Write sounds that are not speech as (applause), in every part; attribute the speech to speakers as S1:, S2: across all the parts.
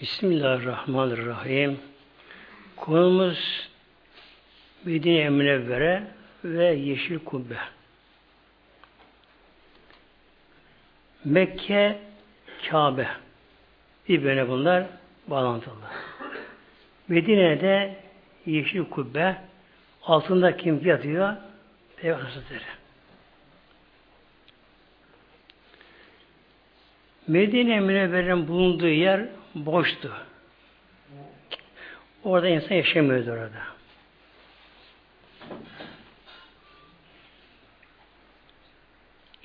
S1: Bismillahirrahmanirrahim. Konumuz Medine Münevvere ve Yeşil Kubbe. Mekke, Kabe. Birbirine bunlar bağlantılı. Medine'de Yeşil Kubbe altında kim yatıyor? Peygamber Hazretleri. Medine Münevvere'nin bulunduğu yer boştu. Orada insan yaşamıyordu orada.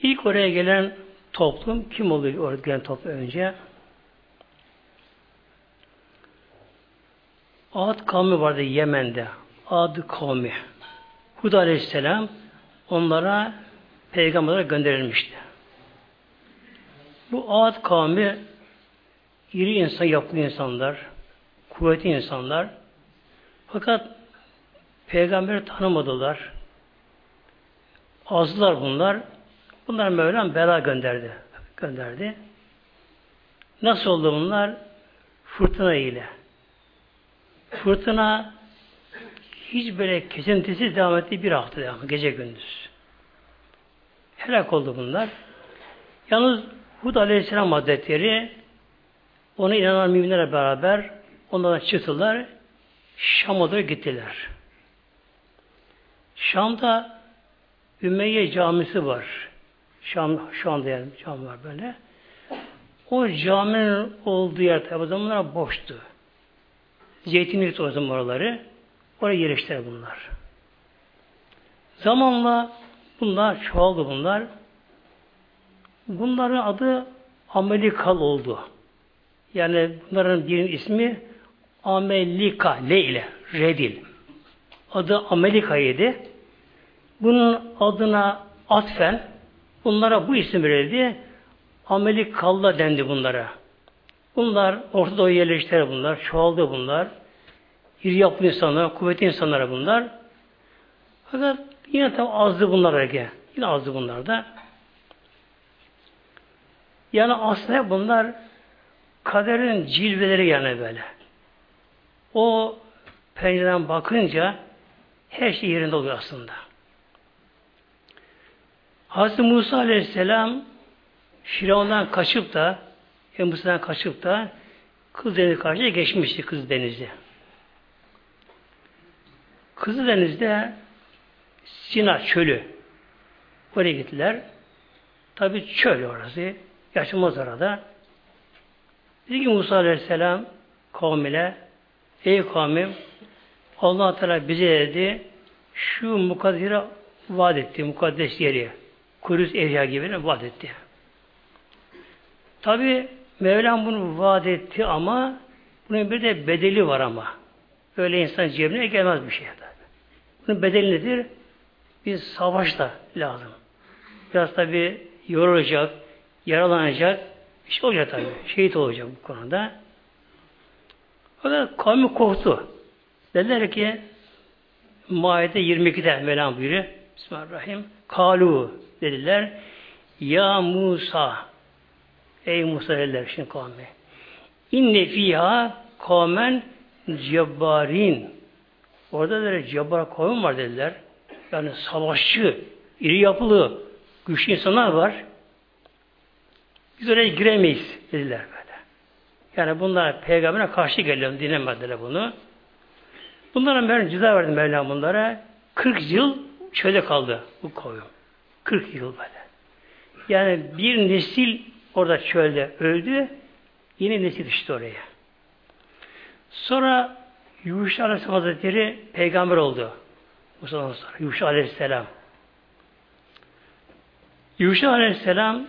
S1: İlk oraya gelen toplum kim oluyor oraya gelen toplum önce? Ad kavmi vardı Yemen'de. Ad kavmi. Hud Aleyhisselam onlara peygamberlere gönderilmişti. Bu Ad kavmi iri insan, yapılı insanlar, kuvvetli insanlar. Fakat peygamberi tanımadılar. Azdılar bunlar. Bunlar Mevlam bela gönderdi. Gönderdi. Nasıl oldu bunlar? Fırtına ile. Fırtına hiç böyle kesintisiz devam etti bir hafta devam gece gündüz. Helak oldu bunlar. Yalnız Hud Aleyhisselam Hazretleri ona inanan müminlerle beraber onlardan çıktılar. Şam'a doğru gittiler. Şam'da Ümeyye camisi var. Şam, şu anda yani cami var böyle. O caminin olduğu yer o zamanlar boştu. Zeytinlik o zaman oraları. Oraya yerleştiler bunlar. Zamanla bunlar çoğaldı bunlar. Bunların adı Amerikal oldu. Yani bunların birinin ismi Amelika le ile redil. Adı Amerika'ydı. Bunun adına atfen bunlara bu isim verildi. Amerikalla dendi bunlara. Bunlar Orta Doğu yerleştiler bunlar. Çoğaldı bunlar. İri yapılı insanlar, kuvvetli insanlar bunlar. Fakat yine tam azdı bunlar erge. Yine azdı bunlar da. Yani aslında bunlar kaderin cilveleri yani böyle. O pencereden bakınca her şey yerinde oluyor aslında. Hazreti Musa Aleyhisselam Firavun'dan kaçıp da Mısır'dan kaçıp da Kız Denizi karşıya geçmişti Kız Denizi. Kızı Deniz'de Sina çölü. Oraya gittiler. Tabi çöl orası. Yaşamaz orada. Dedi ki Musa Aleyhisselam kavmine Ey kavmim allah Teala bize dedi şu mukaddire vaat etti. Mukaddes yeri. Kudüs Evliya gibi vaat etti. Tabi Mevlam bunu vaat etti ama bunun bir de bedeli var ama. Öyle insan cebine gelmez bir şey. Bunun bedeli nedir? Bir savaş da lazım. Biraz tabi yorulacak, yaralanacak, bir şey olacak tabi. Şehit olacak bu konuda. Fakat kavmi korktu. Dediler ki Maide 22'de Mevlam buyuruyor. Bismillahirrahmanirrahim. Kalu dediler. Ya Musa Ey Musa dediler şimdi kavmi. İnne fiha kavmen cebbarin. Orada dediler cebbar kavim var dediler. Yani savaşçı, iri yapılı, güçlü insanlar var. Biz oraya giremeyiz dediler böyle. Yani bunlar peygambere karşı geliyor, dinlemediler bunu. Bunlara ben ceza verdim Mevlam bunlara. 40 yıl çölde kaldı bu kavim. 40 yıl böyle. Yani bir nesil orada çölde öldü. Yine nesil düştü oraya. Sonra Yuşa Aleyhisselam Hazretleri peygamber oldu. Musa'dan sonra. Yuşa Aleyhisselam. Yuşa Aleyhisselam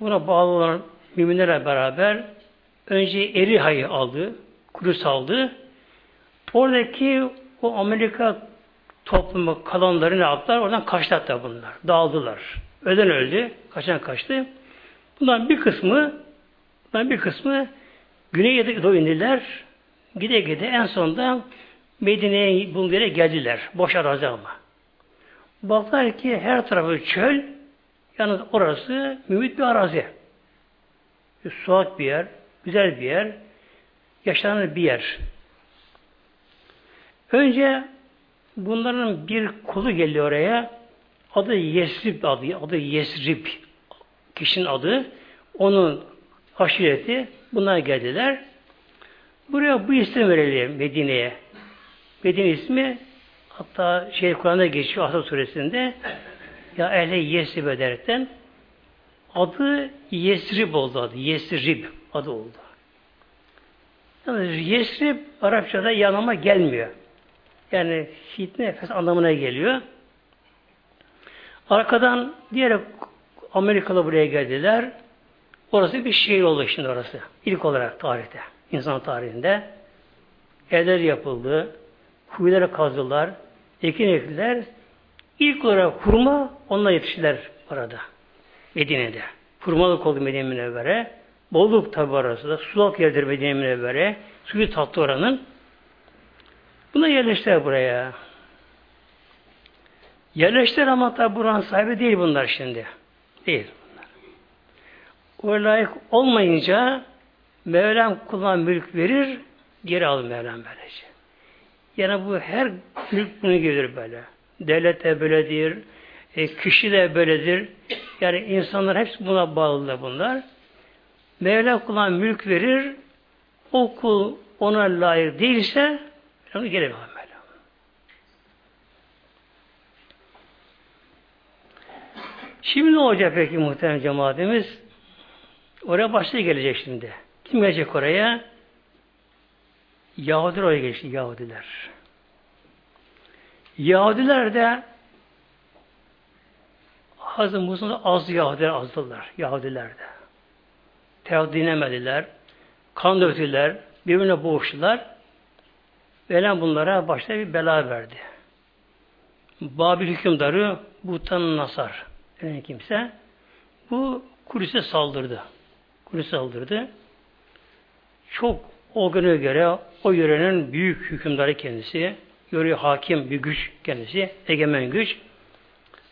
S1: buna bağlı olan müminlerle beraber önce Eriha'yı aldı. Kudüs aldı. Oradaki o Amerika toplumu kalanları ne yaptılar? Oradan kaçtılar bunlar. Dağıldılar. Öden öldü. Kaçan kaçtı. Bundan bir kısmı bundan bir kısmı güneye doğru indiler. Gide gide en sonunda Medine'ye yere geldiler. Boş arazi ama. Baktılar ki her tarafı çöl. Yalnız orası mümit bir arazi. Bir soğuk bir yer, güzel bir yer. yaşanan bir yer. Önce bunların bir kulu geliyor oraya. Adı Yesrib adı. Adı Yesrib. Kişinin adı. Onun aşireti. Bunlar geldiler. Buraya bu isim verelim Medine'ye. Medine ismi hatta şey Kur'an'da geçiyor Asad suresinde ya ehle Yesrib ederekten adı Yesrib oldu adı. Yesrib adı oldu. Yani Yesrib Arapçada yanıma gelmiyor. Yani fitne nefes anlamına geliyor. Arkadan diğer Amerikalı buraya geldiler. Orası bir şehir oldu şimdi orası. İlk olarak tarihte. insan tarihinde. Evler yapıldı. Kuyulara kazdılar. Ekin ektiler. İlk olarak kurma onunla yetiştiler orada. Medine'de. Kurmalık oldu Medine Münevvere. Bolluk tabi arası da. Sulak yerdir Medine Münevvere. Suyu tatlı oranın. Buna yerleştiler buraya. Yerleştiler ama tabi buranın sahibi değil bunlar şimdi. Değil bunlar. O layık olmayınca Mevlam kullan mülk verir, geri alır Mevlam böylece. Yani bu her mülk bunu gelir böyle. Devlet de böyledir, e, kişi de böyledir. Yani insanlar hepsi buna bağlılar bunlar. Mevla kullan mülk verir, o kul ona layık değilse onu geri Mevla. Şimdi ne olacak peki muhterem cemaatimiz? Oraya başta gelecek şimdi. Kim gelecek oraya? Yahudiler oraya geçti, Yahudiler. Yahudiler de Hazreti Musa'da az Yahudiler azdılar. Yahudiler de. Tevhid dinlemediler. Kan döktüler. Birbirine boğuştular. Velen bunlara başta bir bela verdi. Babil hükümdarı Butan Nasar denen kimse bu Kudüs'e saldırdı. Kudüs'e saldırdı. Çok o güne göre o yörenin büyük hükümdarı kendisi. Yöre hakim bir güç kendisi. Egemen güç.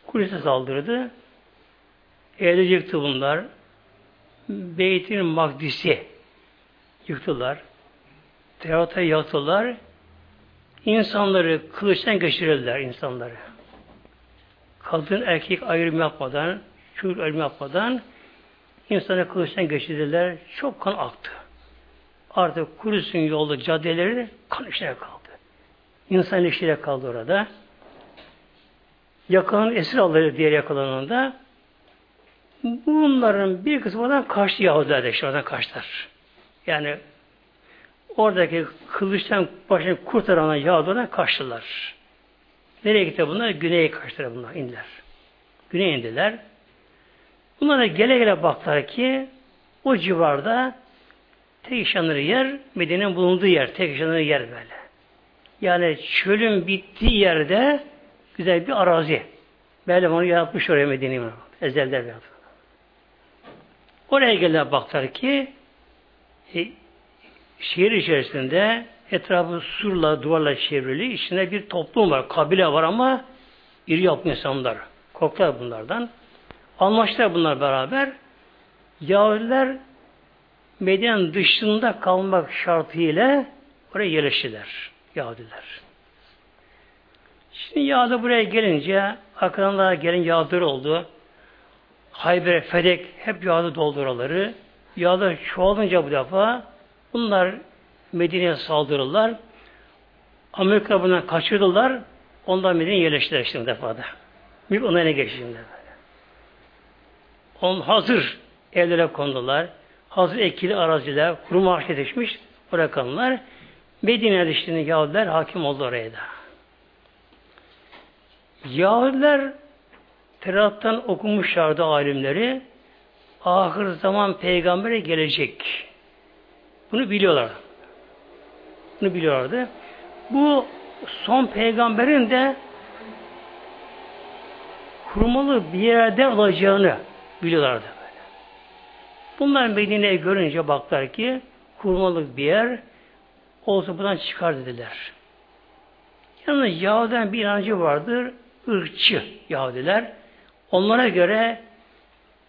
S1: Kudüs'e saldırdı. Evde yıktı bunlar. Beytin Makdis'i yıktılar. Tevrata yaktılar. İnsanları kılıçtan geçirirler insanları. Kadın erkek ayrım yapmadan, çocuk ayrım yapmadan insanı kılıçtan geçirdiler. Çok kan aktı. Artık Kudüs'ün yolu, caddeleri kan içine kaldı. İnsan işiyle kaldı orada. Yakalan esir aldı diğer yakalanında. Bunların bir kısmı oradan kaçtı Yahudiler de işte oradan kaçtılar. Yani oradaki kılıçtan başını kurtaran Yahudilerden kaçtılar. Nereye gitti bunlar? Güneye kaçtılar bunlar, indiler. Güneye indiler. Bunlara gele gele baktılar ki o civarda tek yer Medine'nin bulunduğu yer. Tek yer böyle. Yani çölün bittiği yerde güzel bir arazi. Mevlam onu yaratmış oraya Medine'yi. Ezelden yaptı. Oraya geldiler baktılar ki e, şehir içerisinde etrafı surla, duvarla çevrili. içinde bir toplum var, kabile var ama iri yapı insanlar. Korktular bunlardan. Anlaştılar bunlar beraber. Yahudiler Medine'nin dışında kalmak şartıyla oraya yerleştiler. Yahudiler. Şimdi Yahudi buraya gelince arkadan gelen Yahudiler oldu. Hayber, Fedek hep Yahudi dolduraları. Yahudi çoğalınca bu defa bunlar Medine'ye saldırırlar. Amerika bundan kaçırdılar. Ondan Medine'ye yerleştiler işte bu defada. Mülk onlara geçti. On hazır evlere kondular. Hazır ekili araziler, kurum ağaç yetişmiş bırakanlar. Medine'ye işte Yahudiler hakim oldu oraya da. Yahudiler Terat'tan okumuşlardı alimleri. Ahir zaman peygambere gelecek. Bunu biliyorlar. Bunu biliyorlardı. Bu son peygamberin de kurmalı bir yerde olacağını biliyorlardı. Böyle. Bunlar Medine'yi görünce baktılar ki kurmalık bir yer olsa buradan çıkar dediler. Yalnız Yahudi'den bir inancı vardır. ırkçı Yahudiler. Onlara göre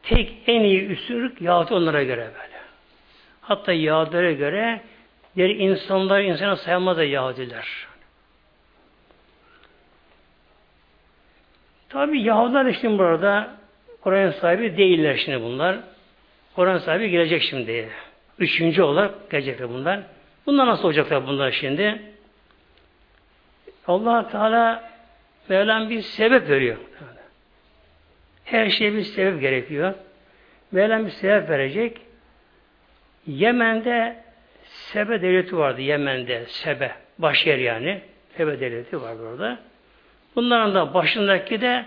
S1: tek en iyi üstünlük Yahudi onlara göre böyle. Hatta Yahudilere göre Diğer insanlar insana sayılmaz da Yahudiler. Tabi Yahudiler işte burada Kur'an sahibi değiller şimdi bunlar. Kur'an sahibi gelecek şimdi. Üçüncü olarak gelecekler bunlar. Bunlar nasıl olacaklar bunlar şimdi? allah Teala Mevlam bir sebep veriyor. Her şeye bir sebep gerekiyor. Mevlam bir sebep verecek. Yemen'de Sebe devleti vardı Yemen'de. Sebe. Başyer yani. Sebe devleti vardı orada. Bunların da başındaki de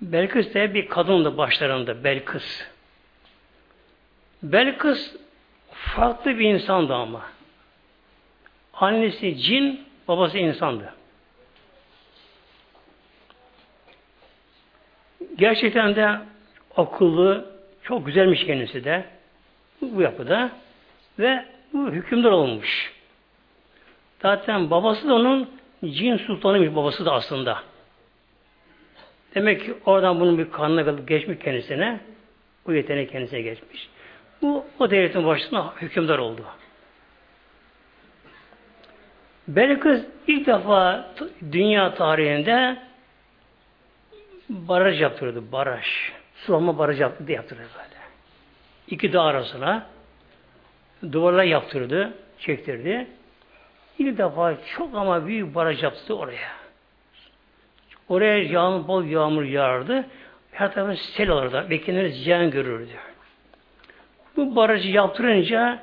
S1: Belkıs de bir kadındı başlarında Belkıs. Belkıs farklı bir insandı ama. Annesi cin, babası insandı. Gerçekten de akıllı, çok güzelmiş kendisi de bu yapıda ve bu hükümdar olmuş. Zaten babası da onun cin sultanıymış babası da aslında. Demek ki oradan bunun bir kanına geçmiş kendisine. Bu yetenek kendisine geçmiş. Bu o devletin başına hükümdar oldu. Belkıs ilk defa dünya tarihinde baraj yaptırdı. Baraj. Sulama baraj yaptırdı, yaptırdı böyle. İki dağ arasına duvarlar yaptırdı, çektirdi. İlk defa çok ama büyük baraj yaptı oraya. Oraya yağmur, bol yağmur yağardı. Her tarafı sel olurdu. Bekinler ziyan görürdü. Bu barajı yaptırınca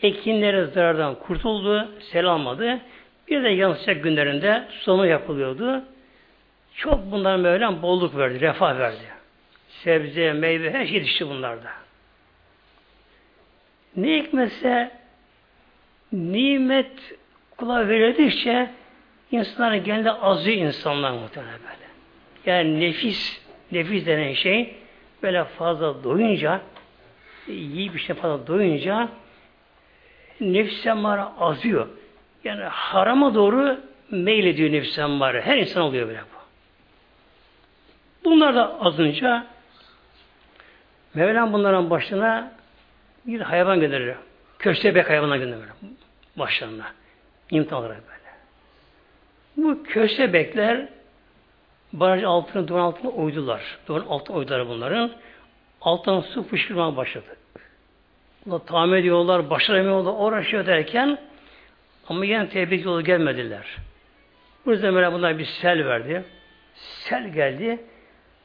S1: ekinlere zarardan kurtuldu, sel almadı. Bir de yan günlerinde sulama yapılıyordu. Çok bundan Mevlam bolluk verdi, refah verdi. Sebze, meyve, her şey yetişti bunlarda. Ne hikmetse nimet kula verildikçe insanların genelde azı insanlar muhtemelen böyle. Yani nefis, nefis denen şey böyle fazla doyunca iyi bir şey fazla doyunca nefis emmare azıyor. Yani harama doğru meylediyor nefis emmare. Her insan oluyor böyle bu. Bunlar da azınca Mevlam bunların başına bir hayvan gönderir. Köstebek hayvanına gönderir. Başlarına. İmtihan olarak böyle. Bu köstebekler baraj altını, duvar altına oydular. Duvar altına oydular bunların. Alttan su fışkırmaya başladı. Bunu tamir ediyorlar, başaramıyorlar, uğraşıyor derken ama yine tebrik yolu gelmediler. Bu yüzden böyle bunlar bir sel verdi. Sel geldi.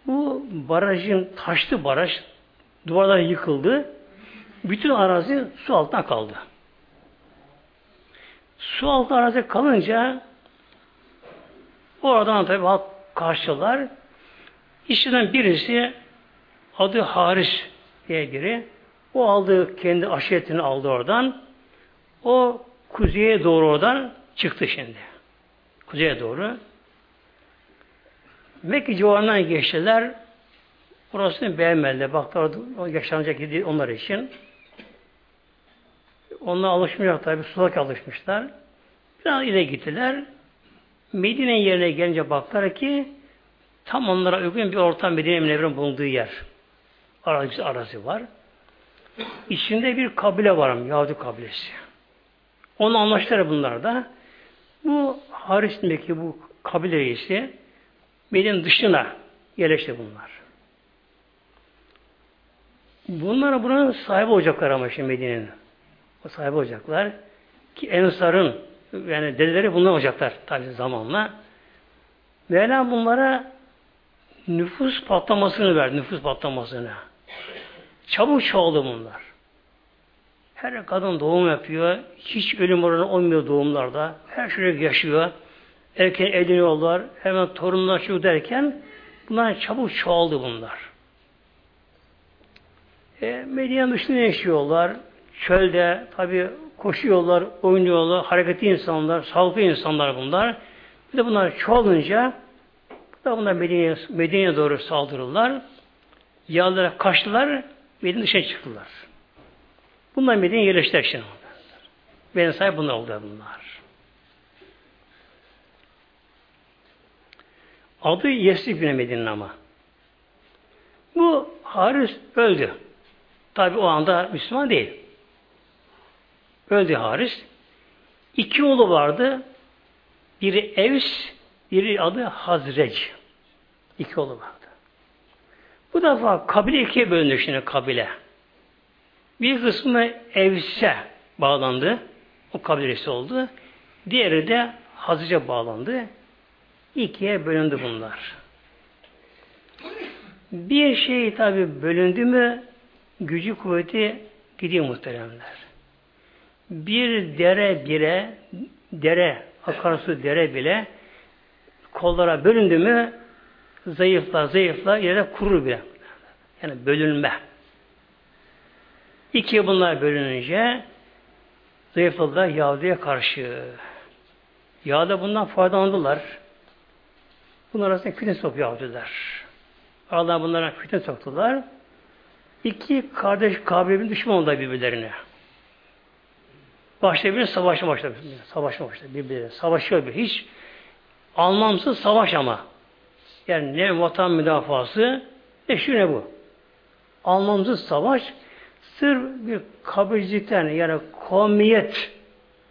S1: Bu barajın taştı baraj. Duvarlar yıkıldı. Bütün arazi su altına kaldı. Su altı arazi kalınca oradan tabi halk karşılar. İşçiden birisi adı Haris diye biri. O aldı kendi aşiretini aldı oradan. O kuzeye doğru oradan çıktı şimdi. Kuzeye doğru. Mekke civarından geçtiler. Orasını beğenmediler. Baktılar o yaşanacak değil onlar için. Onlar alışmayacak tabi. Sulak alışmışlar. Biraz ileri gittiler. Medine yerine gelince baktılar ki tam onlara uygun bir ortam Medine Münevver'in bulunduğu yer. Arazi, arazi var. İçinde bir kabile var Yahudi kabilesi. Onu anlaştılar bunlar da. Bu Haris'indeki bu kabile reisi Medine'nin dışına yerleşti bunlar. Bunlara buranın sahibi olacaklar ama şimdi Medine'nin. O sahibi olacaklar. Ki Ensar'ın yani dedeleri bunlar olacaklar tabi zamanla. Mevlam bunlara nüfus patlamasını verdi. Nüfus patlamasını. Çabuk çoğaldı bunlar. Her kadın doğum yapıyor. Hiç ölüm oranı olmuyor doğumlarda. Her şey yaşıyor. Erken evleniyorlar. Hemen torunlar şu derken bunlar çabuk çoğaldı bunlar. E, Medine dışında yaşıyorlar. Çölde tabi koşuyorlar, oynuyorlar, hareketli insanlar, sağlıklı insanlar bunlar. Bir de bunlar çoğalınca da bunlar Medine'ye Medine doğru saldırırlar. Yağlara kaçtılar, Medine dışına çıktılar. Bunlar Medine'ye yerleştiler şimdi. Benim sahip bunlar oldu bunlar. Adı Yesrib bin Medine'nin ama. Bu Haris öldü. Tabi o anda Müslüman değil. Öldü Haris. İki oğlu vardı. Biri Evs, biri adı Hazrec. İki oğlu vardı. Bu defa kabile ikiye bölündü şimdi kabile. Bir kısmı Evs'e bağlandı. O kabilesi oldu. Diğeri de Hazrece bağlandı. İkiye bölündü bunlar. Bir şey tabi bölündü mü gücü kuvveti gidiyor muhteremler. Bir dere bire dere akarsu dere bile kollara bölündü mü zayıfla zayıfla yere kurur bile. Yani bölünme. İki bunlar bölününce zayıfladılar Yahudi'ye karşı. Yağda bundan faydalandılar. Bunlar arasında fitne sokuyor Yahudiler. Allah bunlara fitne soktular. İki kardeş Kabil'in düşman oldular birbirlerine. Başta bir savaşa başladı. Savaşa başladı birbirlerine. Savaşıyor bir. Hiç anlamsız savaş ama. Yani ne vatan müdafası ne şu ne bu. Anlamsız savaş sır bir kabilcilikten yani komiyet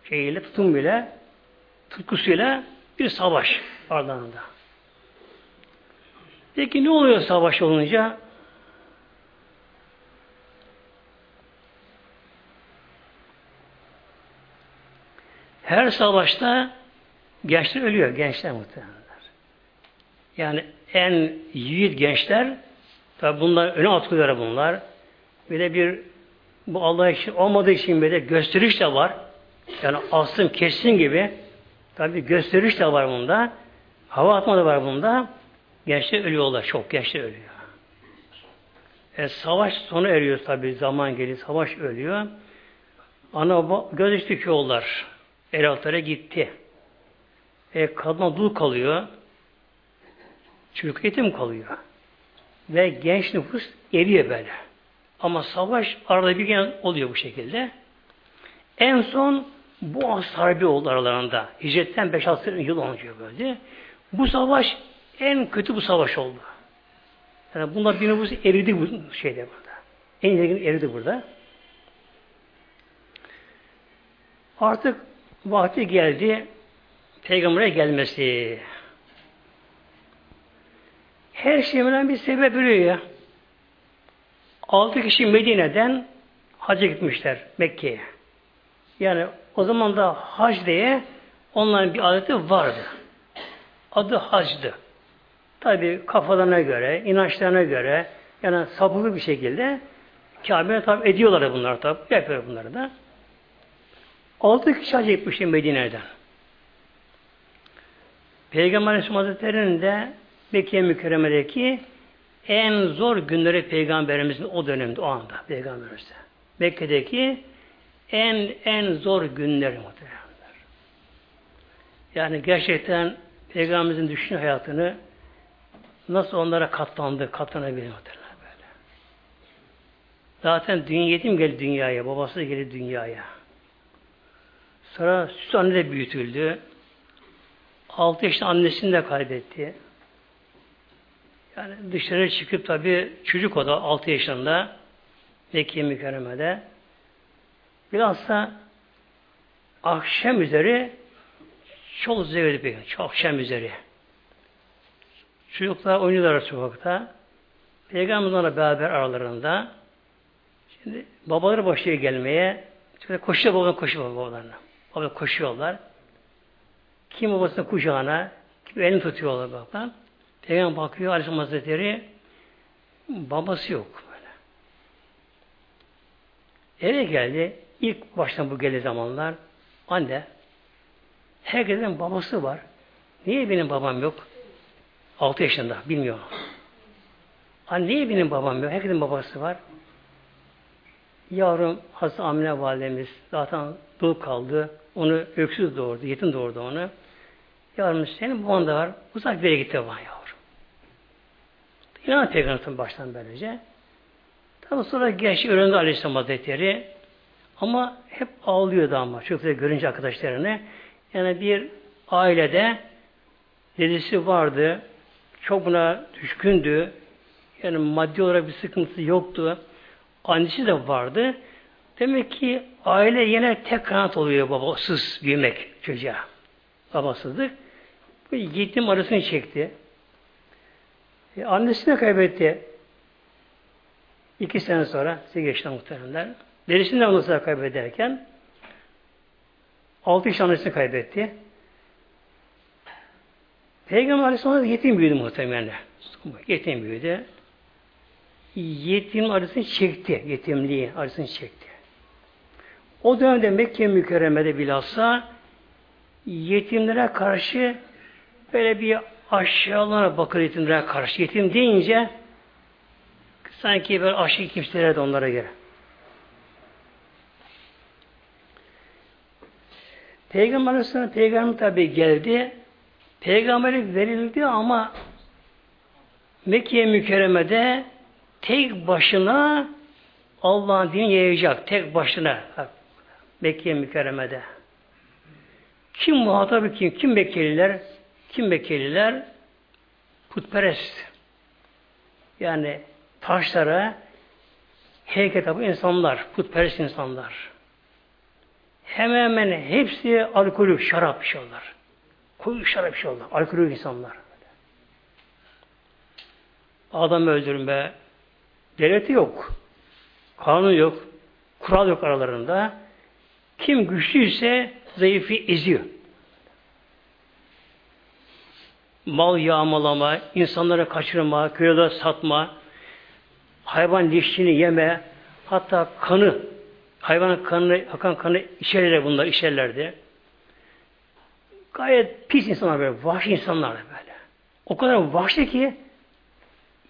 S1: şeyiyle tutum bile tutkusuyla bir savaş ardında. Peki ne oluyor savaş olunca? Her savaşta gençler ölüyor. Gençler muhtemelen. Yani en yiğit gençler tabi bunlar öne atılıyor bunlar. Bir de bir bu Allah için olmadığı için bir de gösteriş de var. Yani asım kesin gibi tabi gösteriş de var bunda. Hava atma da var bunda. Gençler ölüyorlar. Çok gençler ölüyor. E, savaş sonu eriyor tabi. Zaman geliyor. Savaş ölüyor. Ana göz üstü yollar. El altlara gitti. E, kadına dul kalıyor. Çocuk yetim kalıyor. Ve genç nüfus eriyor böyle. Ama savaş arada bir gen oluyor bu şekilde. En son bu harbi oldu aralarında. Hicretten 5-6 yıl önce böyle. Bu savaş en kötü bu savaş oldu. Yani bunlar bir nüfus eridi bu şeyde burada. En ilgin eridi burada. Artık vakti geldi Peygamber'e gelmesi. Her şeyden bir sebep biliyor ya. Altı kişi Medine'den hacca gitmişler Mekke'ye. Yani o zaman da hac diye onların bir adeti vardı. Adı hacdı. Tabi kafalarına göre, inançlarına göre yani sapıklı bir şekilde Kabe'ye tabi ediyorlar bunlar tabi. Yapıyor bunları da. Altı kişi hac gitmişler Medine'den. Peygamber Aleyhisselam Hazretleri'nin de Mekke mükerremedeki en zor günleri Peygamberimizin o dönemde, o anda Peygamberimizde. Mekke'deki en en zor günleri muhtemelen. Yani gerçekten Peygamberimizin düşün hayatını nasıl onlara katlandı, katlanabilir muhtemelen böyle. Zaten dünya yetim geldi dünyaya, babası geldi dünyaya. Sonra süt anne de büyütüldü. Altı yaşında annesini de kaybetti. Yani dışarı çıkıp tabi çocuk o da 6 yaşında Mekke mükerremede bilhassa akşam üzeri çok zevkli bir çok akşam üzeri. Çocuklar oynuyorlar sokakta. Peygamberlerle beraber aralarında şimdi babaları başlıyor gelmeye şöyle koşuyor babalar koşuyor babalarına. Babalar koşuyorlar. Kim babasının kucağına, kim elini tutuyorlar babalar. Peygamber bakıyor Aleyhisselam Hazretleri babası yok böyle. Eve geldi. İlk baştan bu geldi zamanlar anne herkesin babası var. Niye benim babam yok? 6 yaşında bilmiyor. Anne niye benim babam yok? Herkesin babası var. Yavrum Hazreti Amine validemiz zaten dul kaldı. Onu öksüz doğurdu. Yetim doğurdu onu. Yavrum senin baban da var. Uzak bir yere gitti baban ya. İnan Peygamber'in baştan böylece. Tabi sonra genç öğrendi Aleyhisselam Hazretleri ama hep ağlıyordu ama çocukları görünce arkadaşlarını. Yani bir ailede dedesi vardı. Çok buna düşkündü. Yani maddi olarak bir sıkıntısı yoktu. Annesi de vardı. Demek ki Aile yine tek kanat oluyor babasız büyümek çocuğa. Babasızlık. Bu yetim arasını çekti. E, annesini kaybetti. İki sene sonra size geçti muhteremler. Derisini de ondan kaybederken altı yaş annesini kaybetti. Peygamber Aleyhisselam yetim büyüdü muhtemelen. Yetim büyüdü. Yetim arasını çekti. Yetimliği arasını çekti. O dönemde Mekke mükerremede bilhassa yetimlere karşı böyle bir aşağılana bakır yetimlere karşı. Yetim deyince sanki böyle aşık kimselere de onlara göre. Peygamber Aleyhisselam peygamber tabi geldi. Peygamberlik verildi ama Mekke mükerremede tek başına Allah'ın dini yayacak. Tek başına. Mekke mükerremede. Kim muhatabı kim? Kim Mekkeliler? Kim Mekkeliler? Putperest. Yani taşlara heykel tabi insanlar, putperest insanlar. Hemen hemen hepsi alkolü, şarap içiyorlar. Koyu şarap içiyorlar. Alkolü insanlar. Adam öldürün be. Devleti yok. Kanun yok. Kural yok aralarında. Kim güçlüyse zayıfı eziyor. Mal yağmalama, insanlara kaçırma, köyde satma, hayvan leşini yeme, hatta kanı, hayvanın kanını, akan kanı içerler bunlar, içerlerdi. Gayet pis insanlar böyle, vahşi insanlar böyle. O kadar vahşi ki,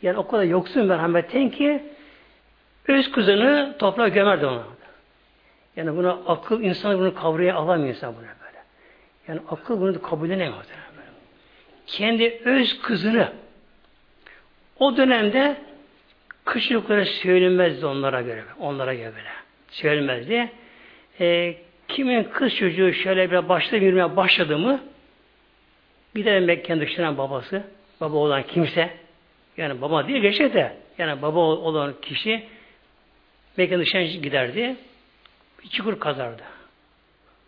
S1: yani o kadar yoksun merhametten ki, öz kızını toprağa gömerdi ona. Yani buna akıl, insan bunu kavraya alamıyor insan bunu böyle. Yani akıl bunu kabul edemiyor. Kendi öz kızını o dönemde kız çocuklara söylenmezdi onlara göre. Onlara göre böyle. Söylenmezdi. E, kimin kız çocuğu şöyle bir başta yürümeye başladı mı de Mekke'nin dışından babası, baba olan kimse, yani baba değil geçe de, yani baba olan kişi Mekke'nin dışına giderdi bir çukur kazardı.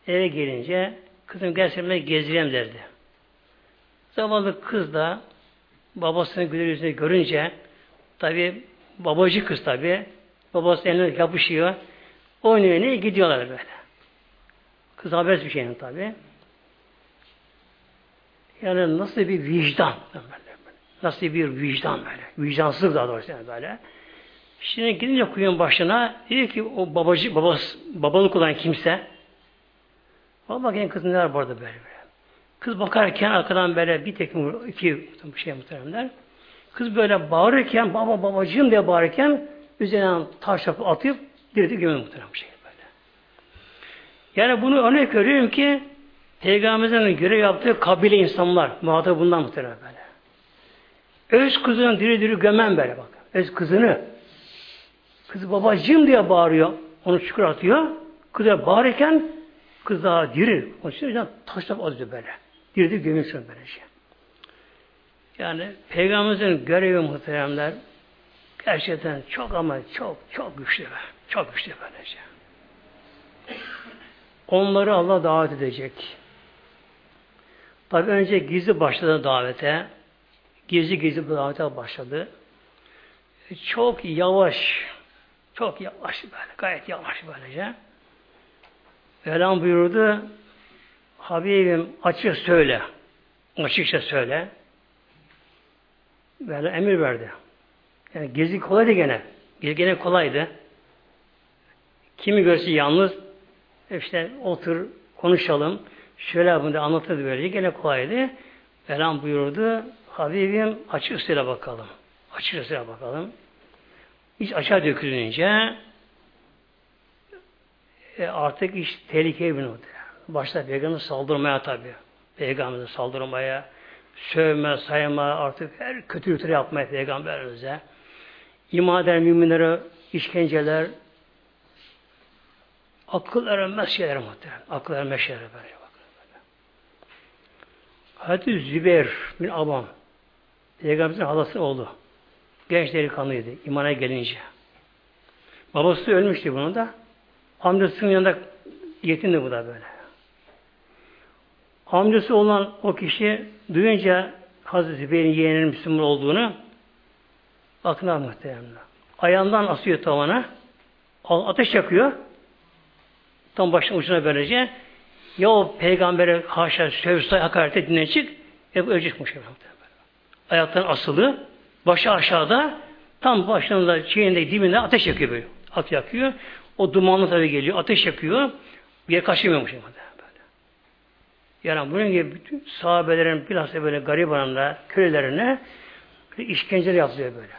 S1: Eve gelince kızım gel seninle gezdireyim derdi. Zavallı kız da babasının güler yüzünü görünce tabi babacı kız tabi babası eline yapışıyor oynuyor ne gidiyorlar böyle. Kız habersiz bir şeyin tabi. Yani nasıl bir vicdan nasıl bir vicdan böyle. Vicdansız daha doğrusu yani böyle. Şimdi gidince kuyunun başına diyor ki o babacı, babası, babalık olan kimse bak bakayım kız neler vardı böyle böyle. Kız bakarken arkadan böyle bir tek iki şey muhteremler. Kız böyle bağırırken baba babacığım diye bağırırken üzerine taş atıp dirdi gömü muhterem şey böyle. Yani bunu örnek görüyorum ki Peygamberimizin görev yaptığı kabile insanlar muhatap bundan muhterem böyle. Öz kızını diri diri gömen böyle bak. Öz kızını Kız babacığım diye bağırıyor. Onu çukur atıyor. Kız da bağırırken kız daha diri. Onun için taşlap azıyor böyle. Dirdi gömülsün böylece. Yani Peygamberimizin görevi muhteremler gerçekten çok ama çok çok güçlü. Çok güçlü böylece. Onları Allah davet edecek. Tabi önce gizli başladı davete. Gizli gizli bu davete başladı. Çok yavaş çok yavaş böyle, gayet yavaş böylece. Mevlam buyurdu, Habibim açık söyle, açıkça söyle. Böyle emir verdi. Yani gezi kolaydı gene. Gezi gene kolaydı. Kimi görse yalnız işte otur konuşalım. Şöyle bunu da anlatırdı böylece. Gene kolaydı. Mevlam buyurdu. Habibim açık söyle bakalım. Açık söyle bakalım. Hiç aşağı dökülünce e, artık iş tehlikeye biniyordu. Başta peygamber saldırmaya tabi. Peygamber'e saldırmaya, sövme, sayma, artık her kötülükleri yapmaya peygamberimize. İman eden müminlere işkenceler, akıl ermez şeyler muhtemelen. Akıl ermez şeyler böyle. Hazreti Zübeyir bin Abam Peygamberimizin halası oldu. Genç delikanlıydı imana gelince. Babası ölmüştü bunu da. Amcasının yanında yetimdi bu da böyle. Amcası olan o kişi duyunca Hazreti Zübeyir'in yeğeninin Müslüman olduğunu aklına muhtemelen. Ayağından asıyor tavana. Ateş yakıyor. Tam başın ucuna böylece. Ya o peygambere haşa sövse hakarete dinlenecek ya bu ölecek muhtemelen. Ayaktan asılı. Başı aşağıda. Tam başında şeyinde dibinde ateş yakıyor böyle. At yakıyor. O dumanlı tabi geliyor. Ateş yakıyor. Bir yer kaçırmıyormuş. Böyle. Yani bunun gibi bütün sahabelerin bilhassa böyle garibanına, kölelerine işkenceler yapılıyor böyle.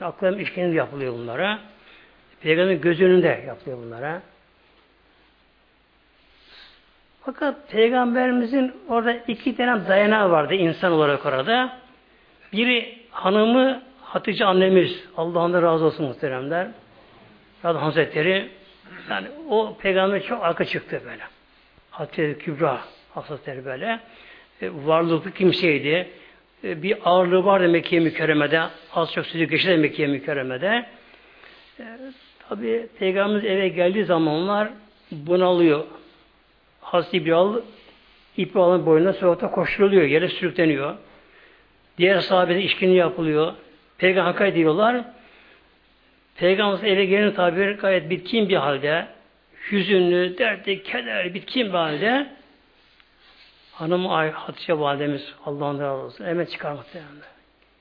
S1: Yani akıllarım işkence yapılıyor bunlara. Peygamberin göz önünde yapılıyor bunlara. Fakat Peygamberimizin orada iki tane dayanağı vardı insan olarak orada. Biri hanımı Hatice annemiz. Allah ondan razı olsun muhteremler. Radhan Hazretleri yani o peygamber çok arka çıktı böyle. Hatice Kübra Hazretleri böyle. E, varlıklı kimseydi. E, bir ağırlığı vardı Mekke mükerremede. Az çok sözü geçti Mekke mükerremede. E, Tabi Peygamberimiz eve geldiği zamanlar bunalıyor. Hazreti İbrahim ipi alan boyuna sokakta koşturuluyor. Yere sürükleniyor. Diğer sahabede işkini yapılıyor. Peygamber hakaret ediyorlar. Peygamber eve gelin tabi gayet bitkin bir halde, hüzünlü, dertli, keder, bitkin bir halde hanım Ay Hatice validemiz Allah'ın razı olsun. Hemen çıkarmak yani.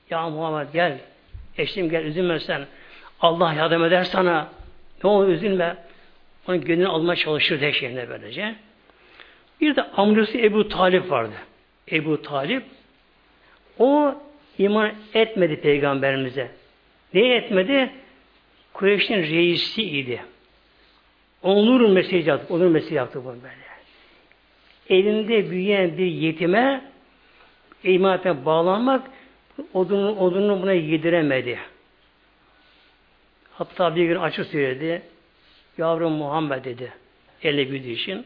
S1: Ya Muhammed gel. Eşim gel üzülme sen. Allah yardım eder sana. Ne olur üzülme. Onun gönlünü almaya çalışır her şeyine böylece. Bir de amcası Ebu Talip vardı. Ebu Talip o iman etmedi peygamberimize. Ne etmedi? Kureyş'in reisiydi. Onurun mesajı yaptı. Onurun mesajı yaptı bu böyle. Elinde büyüyen bir yetime imanete bağlanmak odunu, odunu buna yediremedi. Hatta bir gün açık söyledi. Yavrum Muhammed dedi. Elle büyüdüğü için.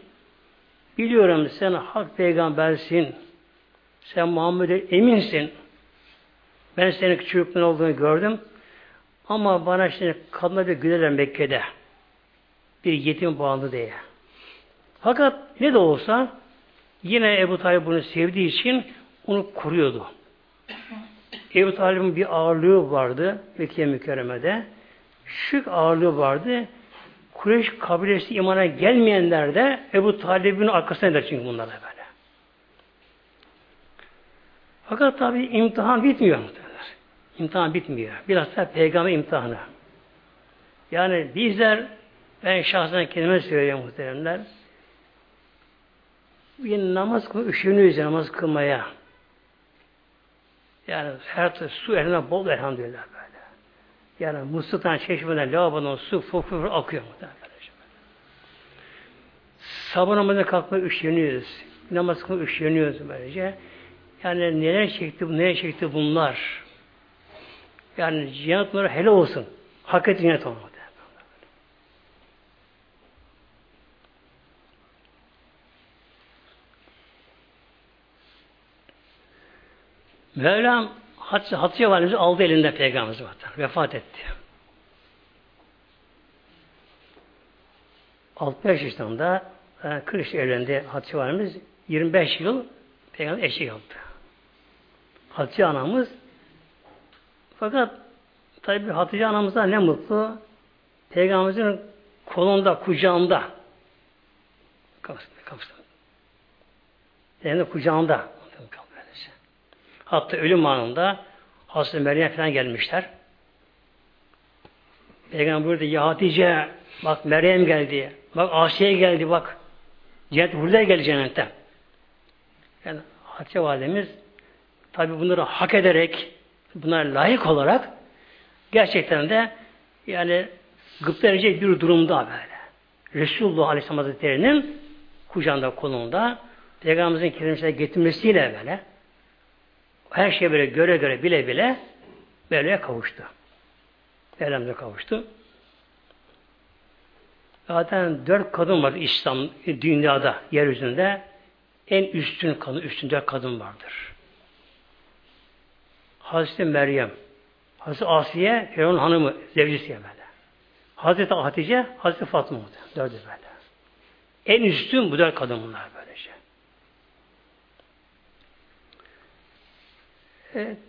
S1: Biliyorum sen hak peygambersin. Sen Muhammed'e eminsin. Ben senin küçüklüğün olduğunu gördüm. Ama bana şimdi kadına bir gülerler Mekke'de. Bir yetim bağlı diye. Fakat ne de olsa yine Ebu Talib bunu sevdiği için onu koruyordu. Ebu Talib'in bir ağırlığı vardı Mekke mükerremede. Şık ağırlığı vardı. Kureyş kabilesi imana gelmeyenler de Ebu Talib'in arkasına eder çünkü bunlar böyle. Fakat tabi imtihan bitmiyor. İmtihan bitmiyor. Biraz da peygamber imtihanı. Yani bizler ben şahsen kendime söylüyorum muhteremler. Bir namaz kılma, üşünüyoruz namaz kılmaya. Yani her türlü su eline bol elhamdülillah böyle. Yani musluktan, çeşmeden, lavabodan su fofur akıyor muhtemelen. Sabah namazına kalkma üşeniyoruz. Namaz kılma üşeniyoruz böylece. Yani neler çekti, neler çekti bunlar. Yani cennet onlara helal olsun. Hak etti cennet olmadı. Mevlam Hatice, Hatice validemizi aldı elinde peygamberimizi vefat etti. 65 yaşında e, Kırış evlendi Hatice validemiz 25 yıl peygamber eşi yaptı. Hatice anamız fakat tabi Hatice anamıza ne mutlu peygamberimizin kolunda, kucağında kapısında, kapısında. Yani kucağında Hatta ölüm anında Hazreti Meryem falan gelmişler. Peygamber buyurdu ya Hatice bak Meryem geldi. Bak Asiye geldi bak. Cennet burada geldi cennette. Yani Hatice validemiz tabi bunları hak ederek bunlara layık olarak gerçekten de yani gıpta edecek bir durumda böyle. Resulullah Aleyhisselam Hazretleri'nin kucağında kolunda Peygamberimizin kelimesine getirmesiyle böyle her şey böyle göre göre bile bile böyle kavuştu. Elhamdülillah kavuştu. Zaten dört kadın var İslam dünyada, yeryüzünde. En üstün kadın, üstünde kadın vardır. Hazreti Meryem, Hazreti Asiye, Firavun hanımı, zevcisi böyle. Hazreti Hatice, Hazreti Fatma dördü böyle. En üstün bu dört kadın bunlar böylece.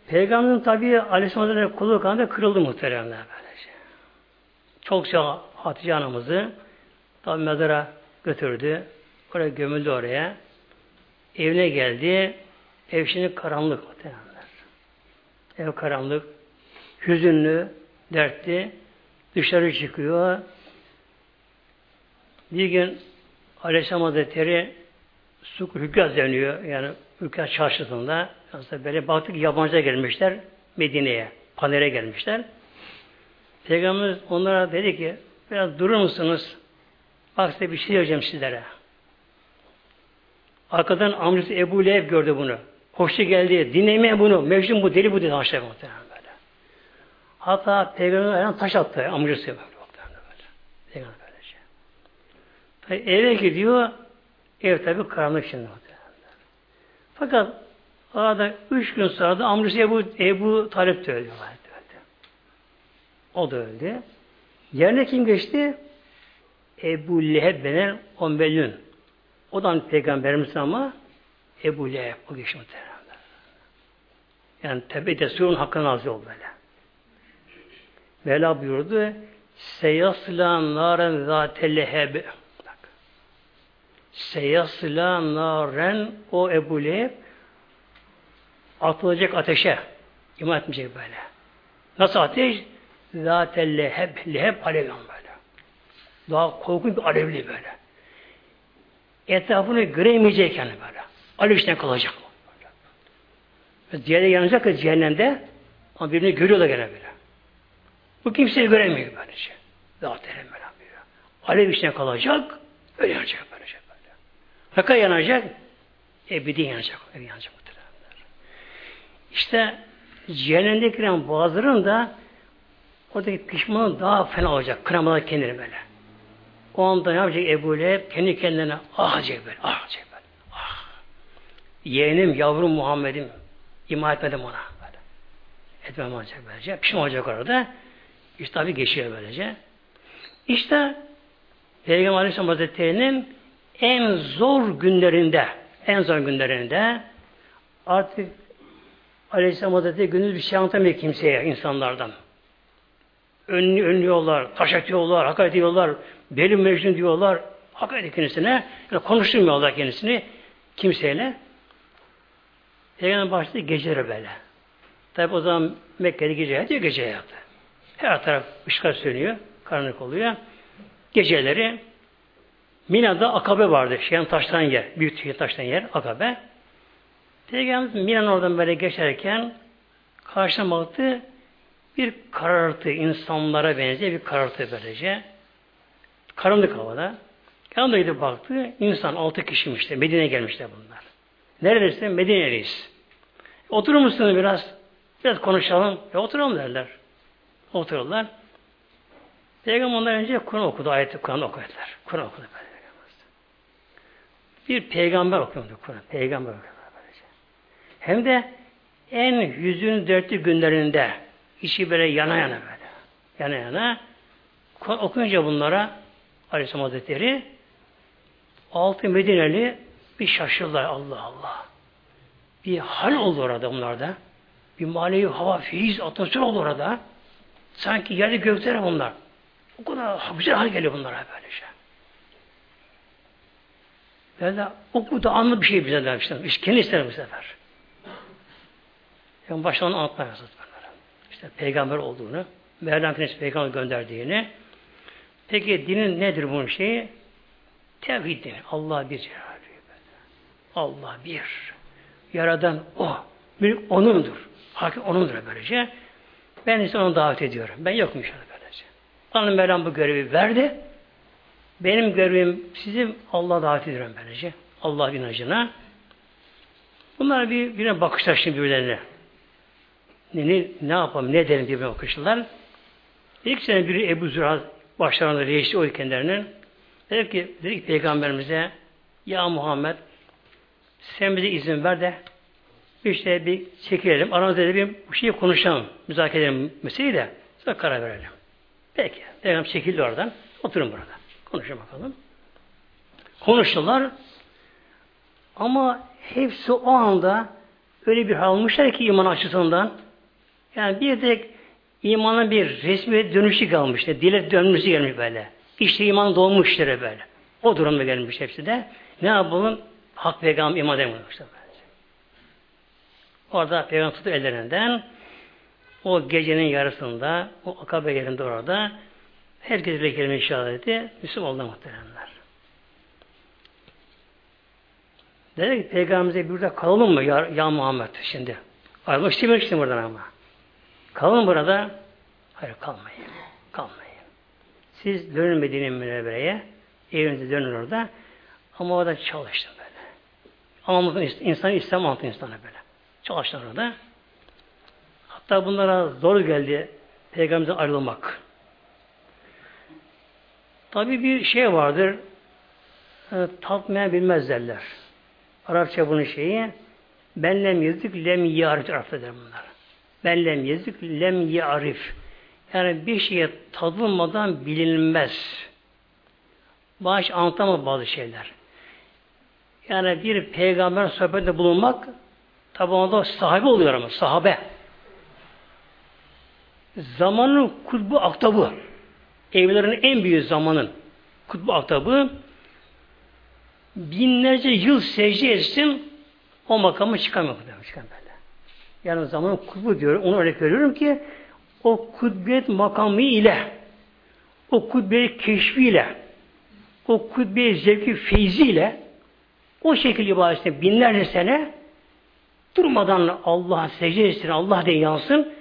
S1: Peygamberin tabi Aleyhisselam'ın kulu kanında kırıldı muhteremler böylece. Çokça Hatice anamızı tabi mezara götürdü. Oraya gömüldü oraya. Evine geldi. Ev şimdi karanlık muhteremler. Ev karanlık. Hüzünlü, dertli. Dışarı çıkıyor. Bir gün Aleyhisselam Hazretleri Suk deniyor. Yani Hükkat çarşısında aslında böyle baktık yabancılar gelmişler Medine'ye. Panere gelmişler. Peygamberimiz onlara dedi ki biraz durur musunuz? Bak size bir şey söyleyeceğim sizlere. Arkadan amcası Ebu Leheb gördü bunu. Hoşça geldi. Dinlemeyin bunu. Mecnun bu, deli bu dedi. Haşa muhtemelen böyle. Hatta Peygamber taş attı. Amcası böyle. böyle. Peygamber böylece. Tabi eve gidiyor. Ev tabi karanlık şimdi muhtemelen. Fakat arada üç gün sonra da amcası Ebu, Ebu Talip de öldü. O da öldü. Yerine kim geçti? Ebu Leheb denen o melun. O da peygamberimiz ama Ebu Leheb o geçti muhtemelen. Yani tabi de suyun hakkını nazı oldu böyle. Mevla buyurdu Seyasla naren zâte leheb Seyasla naren o Ebu Leheb atılacak ateşe iman etmeyecek böyle. Nasıl ateş? Zâte leheb. Leheb alev böyle. Daha korkunç bir alevli böyle. Etrafını göremeyecek yani böyle. Alev içine kalacak. Diğeri yanacak ya cehennemde ama birini görüyor da gene böyle. Bu kimseyi göremiyor böylece. Zaten böyle. Alev içine kalacak, öyle yanacak böylece böyle. Ne kadar yanacak? Ebedi yanacak. Ebedi yanacak. İşte cehennemdekilerin bazılarının da oradaki pişmanlık daha fena olacak. Kıramalar kendini böyle. O anda ne yapacak Ebu Leheb? Kendi kendine ah diyecek böyle, ah diyecek böyle. Ah. Yeğenim, yavrum Muhammed'im. İma etmedim ona. Böyle. Etmem olacak böylece. Pişman olacak orada. İşte tabi geçiyor böylece. İşte Peygamber Aleyhisselam Hazretleri'nin en zor günlerinde en zor günlerinde artık Aleyhisselam Hazretleri gündüz bir şey anlatamıyor kimseye insanlardan. Önlü, önlüyorlar, taş atıyorlar, hakaret ediyorlar, Deli mecnun diyorlar. Hakaret kendisine. Yani konuşturmuyorlar kendisini kimseyle. Peygamber başladı geceleri böyle. Tabi o zaman Mekke'de gece yatıyor, gece yattı. Her taraf ışıklar sönüyor, karanlık oluyor. Geceleri Mina'da akabe vardı. Şeyin taştan yer. Büyük taştan yer. Akabe. Peygamber Mina'nın oradan böyle geçerken karşına baktı bir karartı insanlara benziyor bir karartı böylece. Karanlık havada. Yanında gidip baktı. İnsan altı kişiymiş de. Medine'ye gelmişler bunlar. Neredeyse Medine'liyiz. Oturur musunuz biraz? Biraz konuşalım. E, oturalım derler. Otururlar. Peygamber ondan önce Kur'an okudu. Ayeti Kur'an okudular. Kur'an okudu. Bir peygamber okuyordu Kur'an. Peygamber okuyordu. Hem de en yüzün dörtlü günlerinde işi böyle yana yana böyle. Yana yana okuyunca bunlara Aleyhisselam Hazretleri altı Medineli bir şaşırdılar Allah Allah. Bir hal oldu orada bunlarda. Bir manevi hava, feyiz, atmosfer oldu orada. Sanki yerde gökler bunlar. O kadar güzel hal geliyor bunlara böyle şey. Böyle oku da anlı bir şey bize demişler. İşte kendi isterim bu sefer. Yani baştan anlatmaya bunlara. İşte peygamber olduğunu, Mevlam kendisi peygamber gönderdiğini, Peki dinin nedir bunun şeyi? Tevhid dini. Allah bir Allah bir. Yaradan o. Bir onundur. Hakim onundur böylece. Ben ise onu davet ediyorum. Ben yokum inşallah böylece. Bana Mevlam bu görevi verdi. Benim görevim sizin Allah davet ediyorum böylece. Allah inancına. Bunlar bir birine bakışlar şimdi birbirlerine. Ne, ne, ne yapalım, ne edelim diye bakıştılar. İlk sene biri Ebu Züra başlarında değişti o kendilerinin. Dedi ki, dedi ki Peygamberimize Ya Muhammed sen bize izin ver de işte bir çekilelim. Aramızda bir, şey konuşalım. Müzakere edelim meseleyi de sonra karar verelim. Peki. Peygamber çekildi oradan. Oturun burada. Konuşun bakalım. Konuştular. Ama hepsi o anda öyle bir almışlar ki iman açısından. Yani bir tek imanın bir resmi dönüşü kalmış. Dile dönmüşü gelmiş böyle. İşte iman dolmuş böyle. O durumda gelmiş hepsi de. Ne yapalım? Hak peygamber iman edememişler. Orada peygamber tuttu ellerinden o gecenin yarısında o akabe yerinde orada herkes ile kelime işareti Müslüman oldu muhteremler. Dedi ki peygamberimize burada kalalım mı ya, ya Muhammed şimdi? Ayrılmak istememiştim buradan ama. Kalalım burada. Hayır kalmayın. Kalmayın. Siz dönün Medine Münevvere'ye. Evinize dönün orada. Ama orada çalıştım böyle. Ama insan İslam altı insana böyle. Çalıştım orada. Hatta bunlara zor geldi Peygamber'den ayrılmak. Tabi bir şey vardır. E, tatmayan bilmez derler. Arapça bunun şeyi ben lem yazık lem yarif Arapça der bunlar. Ben lem yazık lem yarif. Yani bir şeye tadılmadan bilinmez. Baş anlatamaz bazı şeyler. Yani bir peygamber sohbette bulunmak tabi onda sahibi oluyor ama sahabe. Zamanın kutbu aktabı evlerin en büyük zamanın kutbu aktabı binlerce yıl secde etsin o makamı çıkamıyor. Çıkan böyle. Yani zamanın kutbu diyor. Onu örnek veriyorum ki o kutbiyet makamı ile o kutbiyet keşfiyle o kutbiyet zevki feyziyle o şekilde ibadetine binlerce sene durmadan Allah'a secde etsin, Allah diye yansın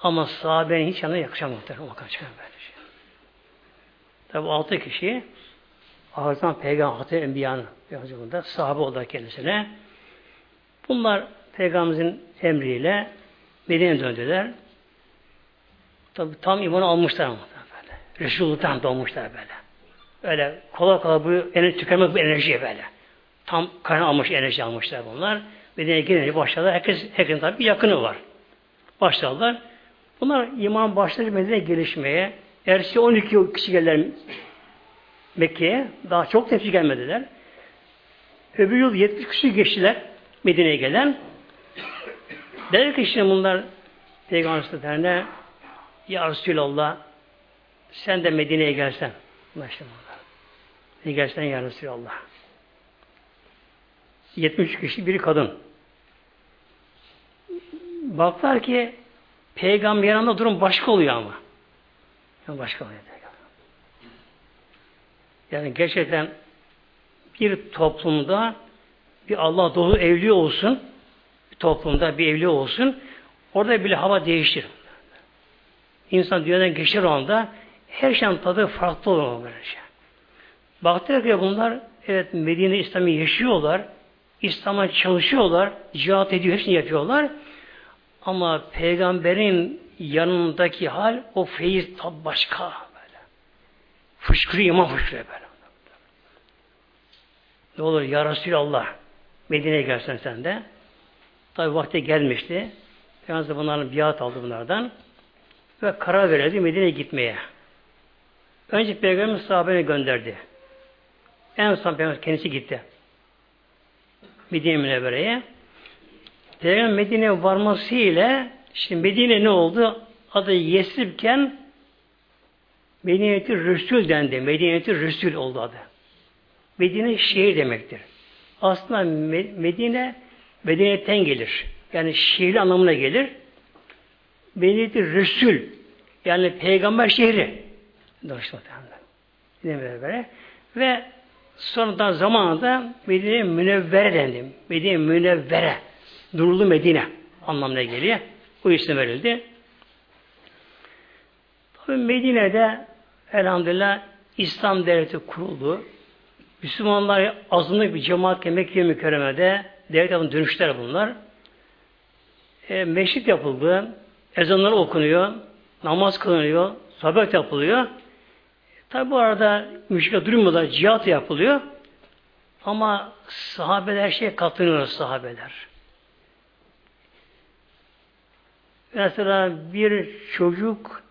S1: ama sahabenin hiç yanına yakışamıyor. O makam çıkan böyle şey. Tabi altı kişi Ağızdan Peygamber Hatı Enbiya'nın sahabe oldu kendisine. Bunlar Peygamberimizin emriyle Medine'ye döndüler. Tabi tam imanı almışlar ama böyle. Resulullah'tan doğmuşlar böyle. Öyle kolay kolay bu enerji tükenmek bu enerjiye böyle. Tam kaynağı almış enerji almışlar bunlar. Medine'ye gelince başladılar. Herkes, herkesin tabi bir yakını var. Başladılar. Bunlar iman başladı Medine'ye gelişmeye. Ersi 12 kişi geldiler Mekke'ye. Daha çok tepsi gelmediler. Öbür yıl 70 kişi geçtiler Medine'ye gelen. Der ki işte bunlar Peygamber Efendimiz'e Ya Resulallah sen de Medine'ye gelsen. İşte bunlar. Ne gelsen Ya Resulallah. 73 kişi biri kadın. Baklar ki peygamber yanında durum başka oluyor ama. Yani başka oluyor. Yani gerçekten bir toplumda bir Allah dolu evli olsun, bir toplumda bir evli olsun, orada bile hava değişir. İnsan dünyadan geçer o anda her şeyin tadı farklı olur böyle şey. Baktılar ki bunlar evet Medine İslam'ı yaşıyorlar, İslam'a çalışıyorlar, cihat ediyor, hepsini yapıyorlar. Ama peygamberin yanındaki hal o feyiz tab başka böyle. Fışkırıyor iman fışkırıyor böyle. Ne olur ya Resulallah Medine'ye gelsen sen de. Tabi vakti gelmişti. Peygamber bunların biat aldı bunlardan. Ve karar verildi Medine'ye gitmeye. Önce Peygamber sahabeni gönderdi. En son Peygamber kendisi gitti. Medine Münevvere'ye. Peygamber Medine'ye varmasıyla şimdi Medine ne oldu? Adı Yesribken Medine-i dendi. Medine-i oldu adı. Medine şehir demektir. Aslında Medine medeniyetten gelir. Yani şehir anlamına gelir. Medine Resul yani peygamber şehri. Medine böyle. Ve sonradan zamanında Medine Münevvere dendi. Medine Münevvere. Durulu Medine anlamına geliyor. Bu isim verildi. Tabi Medine'de elhamdülillah İslam devleti kuruldu. Müslümanlar azınlık bir cemaat Mekke mükerremede devlet adına dönüşler bunlar. E, meşrit yapıldı. Ezanlar okunuyor. Namaz kılınıyor. Sohbet yapılıyor. Tabi bu arada müşrikler durmuyorlar. Cihat yapılıyor. Ama sahabeler şey katlanıyor sahabeler. Mesela bir çocuk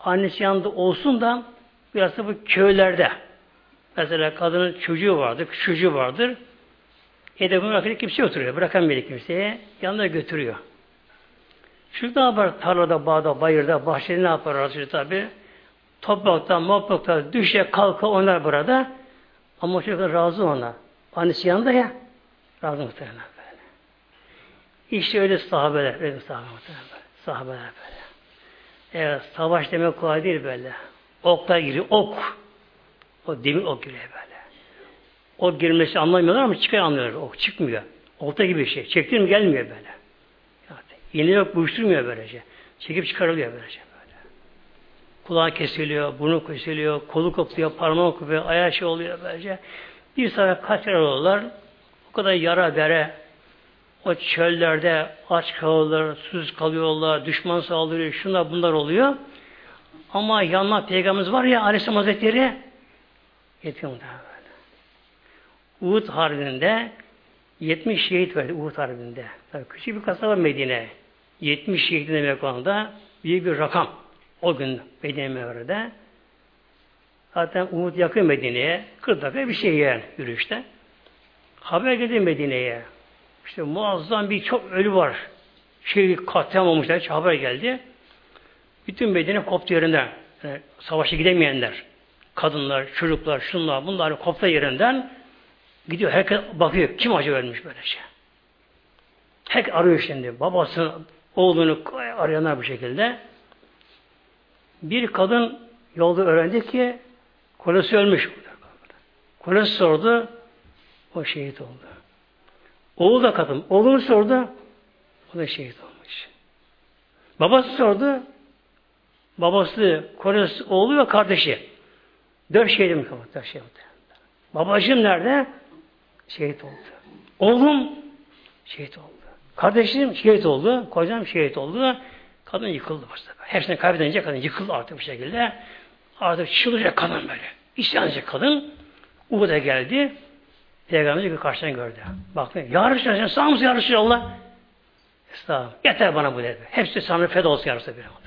S1: annesi yanında olsun da biraz da bu köylerde mesela kadının çocuğu vardır, çocuğu vardır. Bunu bırakır kimse oturuyor. Bırakamıyor kimseye. Yanına götürüyor. Şu ne yapar? Tarlada, bağda, bayırda, bahçede ne yapar arası tabi? Toprakta, moprakta düşe kalka onlar burada. Ama çocuklar razı ona. Annesi yanında ya. Razı muhtemelen böyle. İşte öyle sahabeler. Öyle sahabeler böyle. Sahabeler böyle. Evet, savaş demek kolay değil böyle. Oklar giriyor. Ok. O demir ok giriyor böyle. Ok girmesi anlamıyorlar ama çıkar anlıyorlar. Ok çıkmıyor. Olta gibi bir şey. Çektir mi gelmiyor böyle. Yani, yok, uyuşturmuyor böylece. Çekip çıkarılıyor böylece. Böyle. Kulağı kesiliyor, burnu kesiliyor, kolu kopuyor, parmağı kopuyor, ayağı şey oluyor böylece. Bir sefer kaç yara olurlar. O kadar yara bere o çöllerde aç kalırlar, susuz kalıyorlar, düşman saldırıyor, şunlar bunlar oluyor. Ama yanına peygamberimiz var ya Aleyhisselam Hazretleri yetiyor muhtemelen. Uhud Harbi'nde 70 şehit verdi Uhud Harbi'nde. Tabii küçük bir kasaba Medine. 70 şehit demek anda büyük bir rakam. O gün Medine Mevre'de. Zaten Uhud yakın Medine'ye. 40 dakika bir şey yani yürüyüşte. Haber geldi Medine'ye. İşte muazzam bir çok ölü var. Şey katliam olmuşlar. Haber geldi. Bütün Medine koptu yerinden. Yani savaşa gidemeyenler. Kadınlar, çocuklar, şunlar, bunlar koptu yerinden gidiyor. Herkes bakıyor. Kim acı vermiş böyle şey. Herkes arıyor şimdi. Babasını, oğlunu arayanlar bu şekilde. Bir kadın yolda öğrendi ki kolesi ölmüş. Kolesi sordu. O şehit oldu. Oğul da kadın. Oğlunu sordu. O da şehit olmuş. Babası sordu. Babası, Koresi, oğlu ve kardeşi. Dört şehit mi kaldı? Dört şehit. Babacığım nerede? Şehit oldu. Oğlum şehit oldu. Kardeşim şehit oldu. Kocam şehit oldu. Kadın yıkıldı başta. Hepsini kaybedince kadın yıkıldı artık bu şekilde. Artık çıldıracak kadın böyle. İsyan edecek kadın. Uhud'a geldi. Peygamber karşıdan gördü. Baktı. Ya Resulallah sağ mısın ya Resulallah? Estağfurullah. Yeter bana bu dedi. Hepsi sana feda olsun ya Resulallah.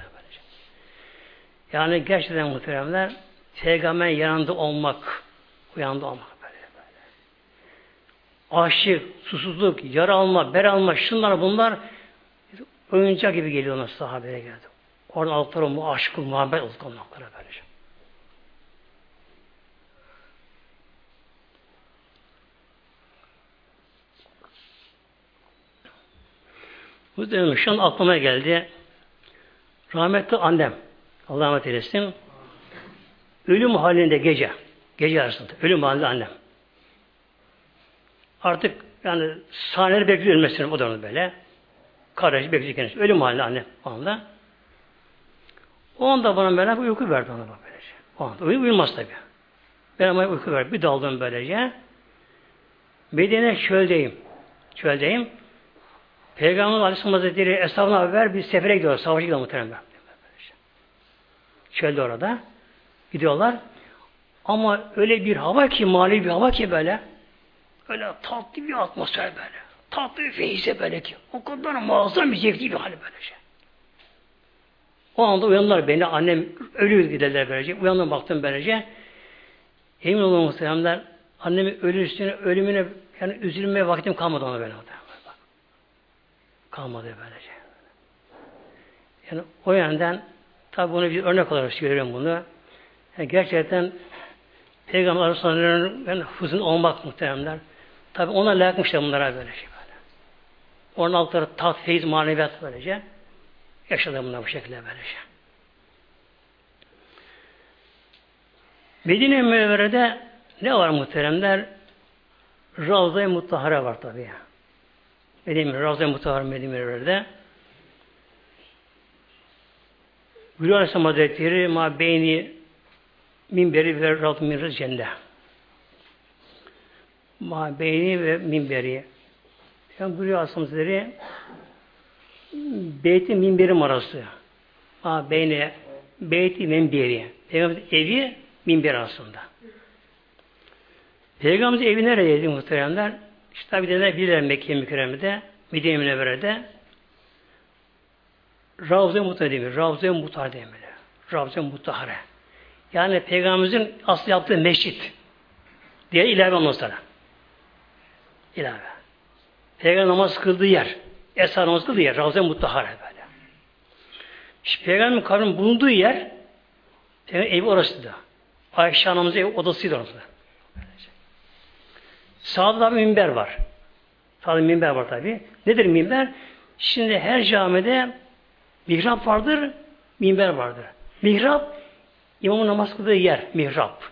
S1: Yani gerçekten muhteremler peygamber yanında olmak, uyandı olmak. Aşık, susuzluk, yara alma, ber alma, şunlar bunlar oyuncak gibi geliyor ona sahabeye geldi. Orada altları mu aşk, muhabbet oldu onlara böylece. Bu dönem şu an aklıma geldi. Rahmetli annem, Allah rahmet eylesin, ölüm halinde gece, gece arasında, ölüm halinde annem. Artık yani sahneleri bekliyor ölmesini o dönemde böyle. Kardeşi bekliyor kendisi. Ölüm halinde annem o anda. O anda bana böyle uyku verdi ona bak böylece. O anda. Uy uyumaz tabi. Ben ama uyku verdi. Bir daldım böylece. Medine çöldeyim. Çöldeyim. Peygamber Aleyhisselam Hazretleri Eshabına haber bir sefere gidiyorlar. Savaşa gidiyorlar muhtemelen. Çölde orada. Gidiyorlar. Ama öyle bir hava ki, mali bir hava ki böyle. Öyle tatlı bir atmosfer böyle. Tatlı bir feyze böyle ki. O kadar muazzam bir zevkli bir hali böyle şey. O anda uyandılar beni. Annem ölüyor giderler böylece. Uyandım baktım böylece. Emin olun muhteremler. Annemin ölüsüne, ölümüne yani üzülmeye vaktim kalmadı ona böyle. Kalmadı böylece. Yani o yönden tabi bunu bir örnek olarak söylüyorum bunu. Yani gerçekten Peygamber Aleyhisselam'ın yani huzun olmak muhteremler. Tabi ona layıkmışlar bunlara böyle şey böyle. Onun altları tat, feyiz, maneviyat böylece. Yaşadı bunlar bu şekilde böylece. Medine Münevvere'de ne var muhteremler? Ravza-i Muttahara var tabi. Medine Ravza-i Muttahara Medine Münevvere'de. Buyuruyor Aleyhisselam Hazretleri ma beyni minberi ve ravz min cennet. Ma beyni ve minberi. Yani buyuruyor Hazretleri beyti minberim arası. Ma beyni beyti minberi. Peygamber evi minber arasında. Peygamber evi neredeydi muhteremler? İşte tabi dediler bilirler Mekke mükerremede, Medine Münevvere'de Ravza-i Mutar demir. Ravza-i demir. Ravza Mutahare. Yani Peygamberimizin aslı yaptığı mescit diye ilave ondan. İlave. Peygamber namaz kıldığı yer. Eshar namaz kıldığı yer. Ravza Mutahare böyle. İşte Peygamberin kabrinin bulunduğu yer Peygamber evi orasıydı. Ayşe anamızın ev odasıydı orası. Sağda da bir minber var. Sağda minber var tabi. Nedir minber? Şimdi her camide mihrap vardır, minber vardır. Mihrap, imamın namaz kıldığı yer, mihrap.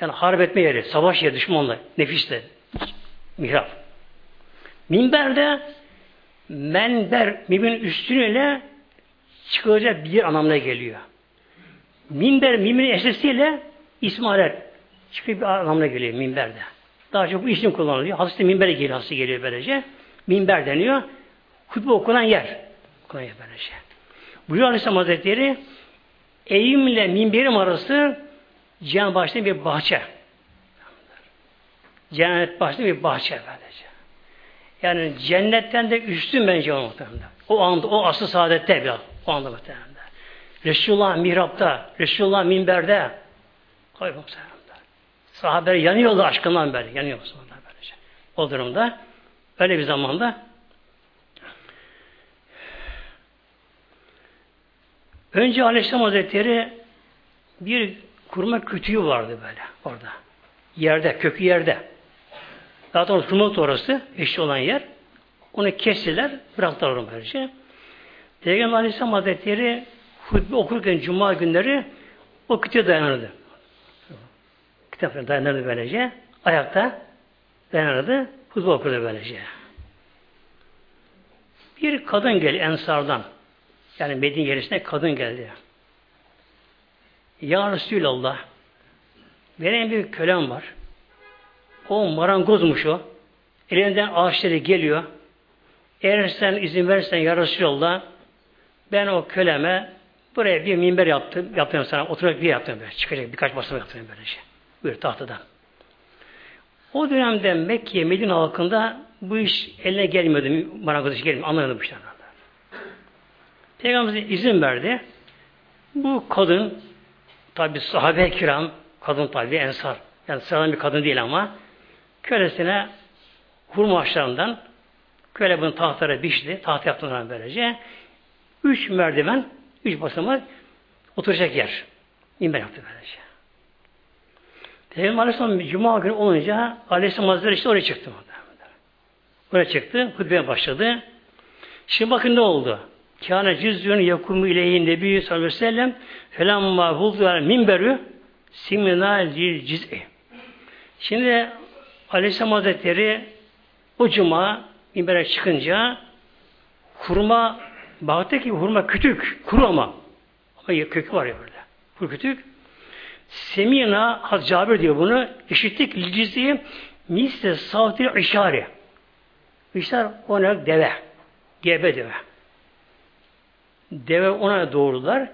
S1: Yani harp etme yeri, savaş yeri düşmanla, nefisle. Mihrap. Minber de menber, mimin üstüne çıkacak bir yer anlamına geliyor. Minber, mimin eşlesiyle İsmail çıkıyor bir anlamına geliyor minberde. Daha çok bu isim kullanılıyor. Hadiste minbere geliyor, hadiste geliyor böylece. Minber deniyor. Hutbe okunan yer. Okunan yer böylece. Buyuruyor Aleyhisselam Hazretleri evimle minberim arası cennet başında bir bahçe. Cennet başında bir bahçe böylece. Yani cennetten de üstün bence o muhtemelen. O anda, o asıl saadette biraz. O anda muhtemelen. Resulullah mihrapta, Resulullah minberde. Muhtemelen. Sahabeler yanıyorlar aşkından böyle. Yanıyor Müslümanlar böylece. O durumda öyle bir zamanda önce Aleyhisselam Hazretleri bir kurma kütüğü vardı böyle orada. Yerde, kökü yerde. Zaten kurma orası, eşli olan yer. Onu kestiler, bıraktılar onu böylece. Peygamber Aleyhisselam Hazretleri hutbe okurken cuma günleri o kütüğe dayanırdı kitaplarına dayanırdı böylece. Ayakta dayanırdı. Hutbe okurdu böylece. Bir kadın geldi Ensardan. Yani Medine gerisine kadın geldi. Ya Resulallah benim bir kölem var. O marangozmuş o. Elinden ağaçları geliyor. Eğer sen izin verirsen ya Resulallah ben o köleme buraya bir minber yaptım. Yaptım sana. Oturak bir yaptım. Böyle. Çıkacak birkaç basamak yaptım böylece. Şey. Buyur tahtadan. O dönemde Mekke, Medine halkında bu iş eline gelmiyordu. Marangoz işi gelmiyordu. Anlamıyordu bu işler. Peygamberimiz izin verdi. Bu kadın tabi sahabe kiram kadın tabi ensar yani sıradan bir kadın değil ama kölesine hurma ağaçlarından köle bunu tahtlara biçti. Taht yaptılar böylece. Üç merdiven, üç basamak oturacak yer. İnber yaptı böylece. Peygamber Aleyhisselam Cuma günü olunca Aleyhisselam Hazretleri işte oraya çıktı. Oraya çıktı. Hutbeye başladı. Şimdi bakın ne oldu? Kâne cüzdün yakumu ileyhin nebiyyü sallallahu aleyhi ve sellem felamma huldular minberü simina ciz'i. Şimdi Aleyhisselam Hazretleri o cuma minbere çıkınca hurma bağıttaki hurma kütük, kuru ama. Ama kökü var ya böyle. Kuru kütük. Semina Haz Cabir diyor bunu. İşittik licizi misle savti işare. İşler ona deve. Gebe deve. Deve ona doğrular.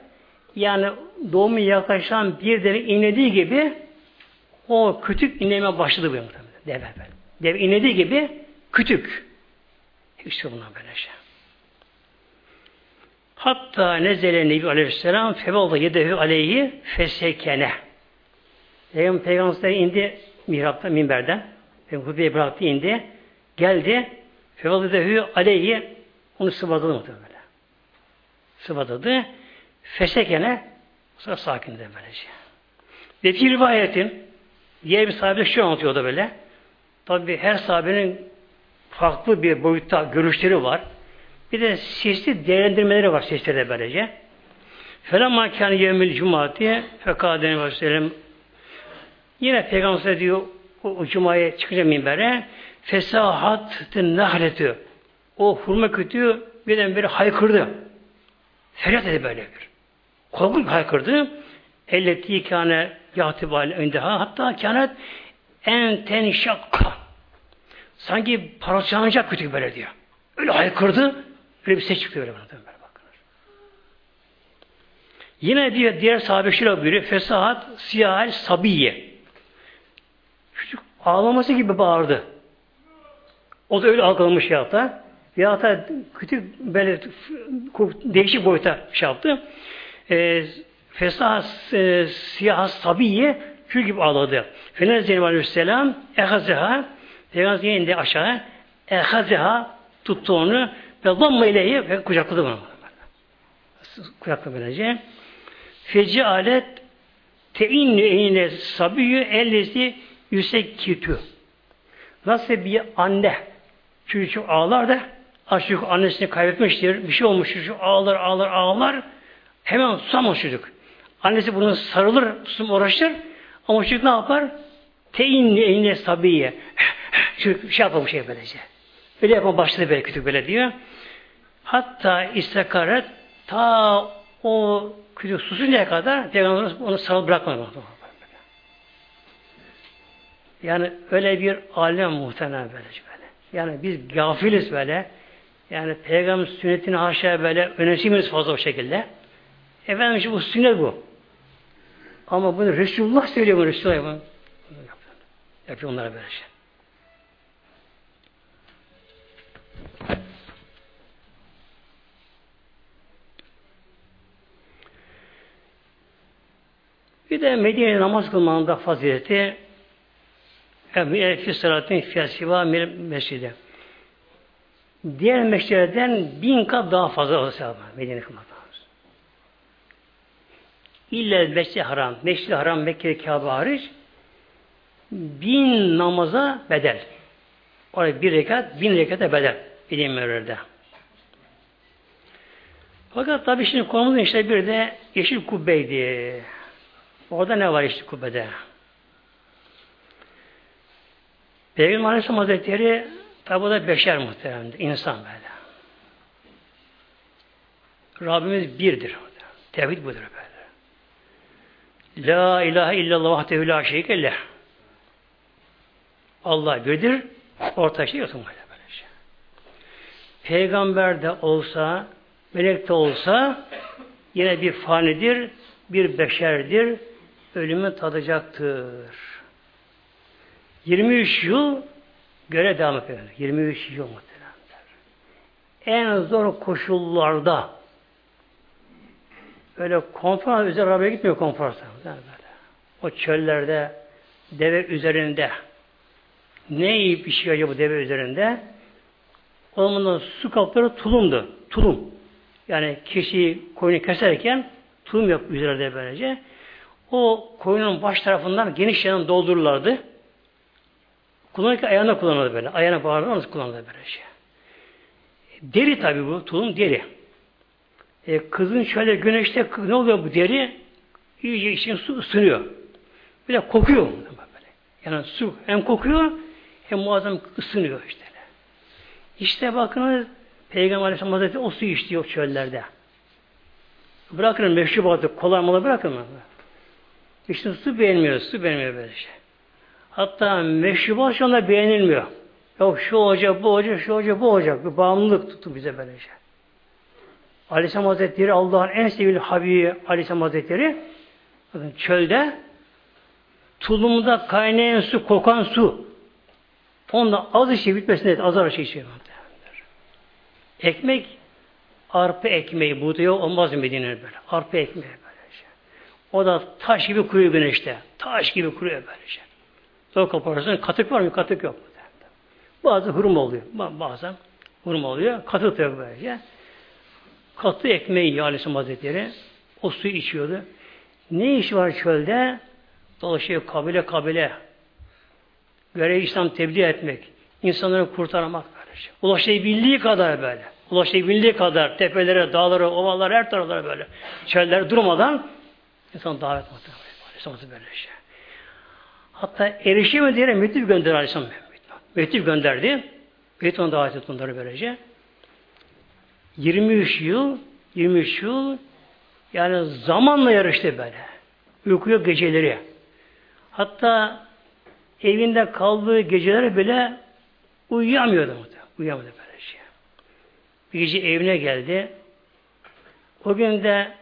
S1: Yani doğumu yaklaşan bir deve inlediği gibi o kütük inleme başladı bu deve. Böyle. Deve inlediği gibi kütük. İşte buna böyle şey. Hatta nezele Nebi Aleyhisselam fevalda yedehu aleyhi fesekene. Peygamber Peygamber indi mihraptan, minberden. Peygamber hutbeyi bıraktı indi. Geldi. Fevadedehü aleyhi onu sıvadadı muhtemelen böyle. Sıvadadı. Fesekene sonra sakin de böylece. Ve bir rivayetin diğer bir sahabe şu anlatıyor da böyle. Tabi her sahabenin farklı bir boyutta görüşleri var. Bir de sesli değerlendirmeleri var seslerde böylece. Felemma kâne yevmil cumati fekâdeni ve sellem Yine Peygamber diyor o, o cumaya çıkacak minbere fesahat nahletü o hurma kütüğü birden bir haykırdı. Feryat dedi böyle bir. Korkunç haykırdı. Elleti kâne yatibâle öndeha hatta kânet en ten şakka. Sanki parçalanacak kütük böyle diyor. Öyle haykırdı. Öyle bir ses çıktı öyle bana. Böyle bakınız. Yine diyor diğer sahabe şöyle buyuruyor. Fesahat siyahel sabiye. Çocuk ağlaması gibi bağırdı. O da öyle algılamış ya da. Ya da kötü böyle değişik boyuta şey yaptı. E, Fesah e, siyah sabiye kül gibi ağladı. Fener Zeynep Aleyhisselam ehazeha Peygamber indi aşağı ehazeha tuttu onu ve zamma ileyhi ve kucakladı bunu. Kucakladı böylece. Feci alet teinni eyne sabiyyü ellezi yüsekkitü. Nasıl bir anne çocuk ağlar da çocuk annesini kaybetmiştir. Bir şey olmuş çocuk ağlar ağlar ağlar. Hemen tutamaz çocuk. Annesi bunu sarılır, tutum uğraşır. Ama çocuk ne yapar? Teinni eyne sabiye. (clears throat) Çocuk şey yapar bu şey böylece. Öyle yapma başladı böyle kütük böyle diyor. Hatta istekaret ta o kütük susuncaya kadar Peygamberimiz onu sarıl bırakmadı. Yani öyle bir alem muhtemelen böyle. böyle. Yani biz gafiliz böyle. Yani Peygamber sünnetini haşa böyle önemsemiyoruz fazla o şekilde. Efendim işte bu sünnet bu. Ama bunu Resulullah söylüyor bunu Resulullah yapıyor. Yapıyor onlara böyle şey. Bir de Medine namaz kılmanın da fazileti fi salatin fiyasiva mescidi. Diğer mescidlerden bin kat daha fazla olsa Medine kılmakta. İlla mescid haram, mescid haram Mekke Kabe hariç bin namaza bedel. Oraya bir rekat, bin rekata bedel. Bilim Mevlüt'de. Fakat tabi şimdi konumuz işte bir de yeşil kubbeydi. Orada ne var yeşil kubbede? Peygamber Aleyhisselam Hazretleri tabi o da beşer muhteremdir. insan böyle. Rabbimiz birdir. Tevhid budur böyle. La ilahe illallah vahdehu la şerike Allah birdir. Orta şey yok böyle şey. Peygamber de olsa, melek de olsa yine bir fanidir, bir beşerdir, ölümü tadacaktır. 23 yıl göre devam ediyor. 23 yıl muhtemelen. En zor koşullarda öyle konferans üzere arabaya gitmiyor konferansa. böyle. O çöllerde deve üzerinde ne yiyip içiyor bu deve üzerinde? O zaman su kapları tulumdu. Tulum. Yani kişi koyunu keserken tulum yap üzerinde böylece. O koyunun baş tarafından geniş yanından doldururlardı. Kullanırken ayağına kullanırdı böyle. Ayağına bağırdı, kullanırdı böyle şey. Deri tabi bu, tulum deri. E, kızın şöyle güneşte ne oluyor bu deri? İyice için su ısınıyor. Bir de kokuyor. Yani su hem kokuyor hem muazzam ısınıyor işte. İşte bakınız Peygamber Aleyhisselam Hazretleri o su içti o çöllerde. Bırakın meşrubatı, kolay malı bırakın mı? İşte su beğenmiyor, su beğenmiyor böyle şey. Hatta meşrubat şu anda beğenilmiyor. Yok şu olacak, bu olacak, şu olacak, bu olacak. Bir bağımlılık tuttu bize böyle şey. Aleyhisselam Hazretleri Allah'ın en sevgili Habibi Aleyhisselam Hazretleri çölde tulumda kaynayan su, kokan su onda az işi bitmesin azar şey içiyor. Ekmek arpa ekmeği buğday olmaz Medine'de böyle? Arpa ekmeği böyle şey. O da taş gibi kuruyor güneşte. Taş gibi kuruyor böyle şey. Zor koparırsın. Katık var mı? Katık yok. Bazı hurum oluyor. Bazen hurum oluyor. Katık da yok böylece. Katı ekmeği yiyor Aleyhisselam. O suyu içiyordu. Ne iş var çölde? Dolaşıyor kabile kabile. Görev İslam tebliğ etmek. insanları kurtarmak böylece. Ulaşabildiği kadar böyle. Ulaşabildiği kadar tepelere, dağlara, ovalara, her taraflara böyle. Çöller durmadan insan davet muhtemelen. Böyle şey. Hatta erişemedi diye mektup gönderdi Aleyhisselam. Mektup gönderdi. Mektup davet etti onları böylece. 23 yıl 23 yıl yani zamanla yarıştı böyle. Uykuyor geceleri. Hatta evinde kaldığı geceleri bile uyuyamıyordu. Uyuyamıyordu böyle şey. Bir gece evine geldi. O gün de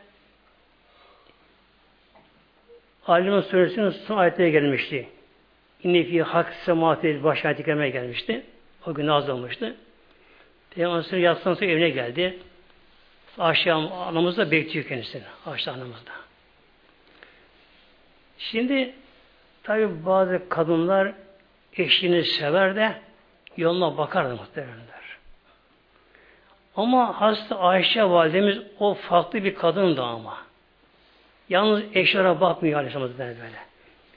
S1: Aliman Suresi'nin son ayetleri gelmişti. İnne fi hak sematil başayeti gelmişti. O gün az olmuştu. Peygamber yatsıdan sonra evine geldi. Ayşe anamız da bekliyor kendisini. Ayşe anamız da. Şimdi tabi bazı kadınlar eşini sever de yoluna bakardı muhtemelenler. Ama hasta Ayşe validemiz o farklı bir kadındı ama. Yalnız eşlere bakmıyor Aleyhisselam böyle.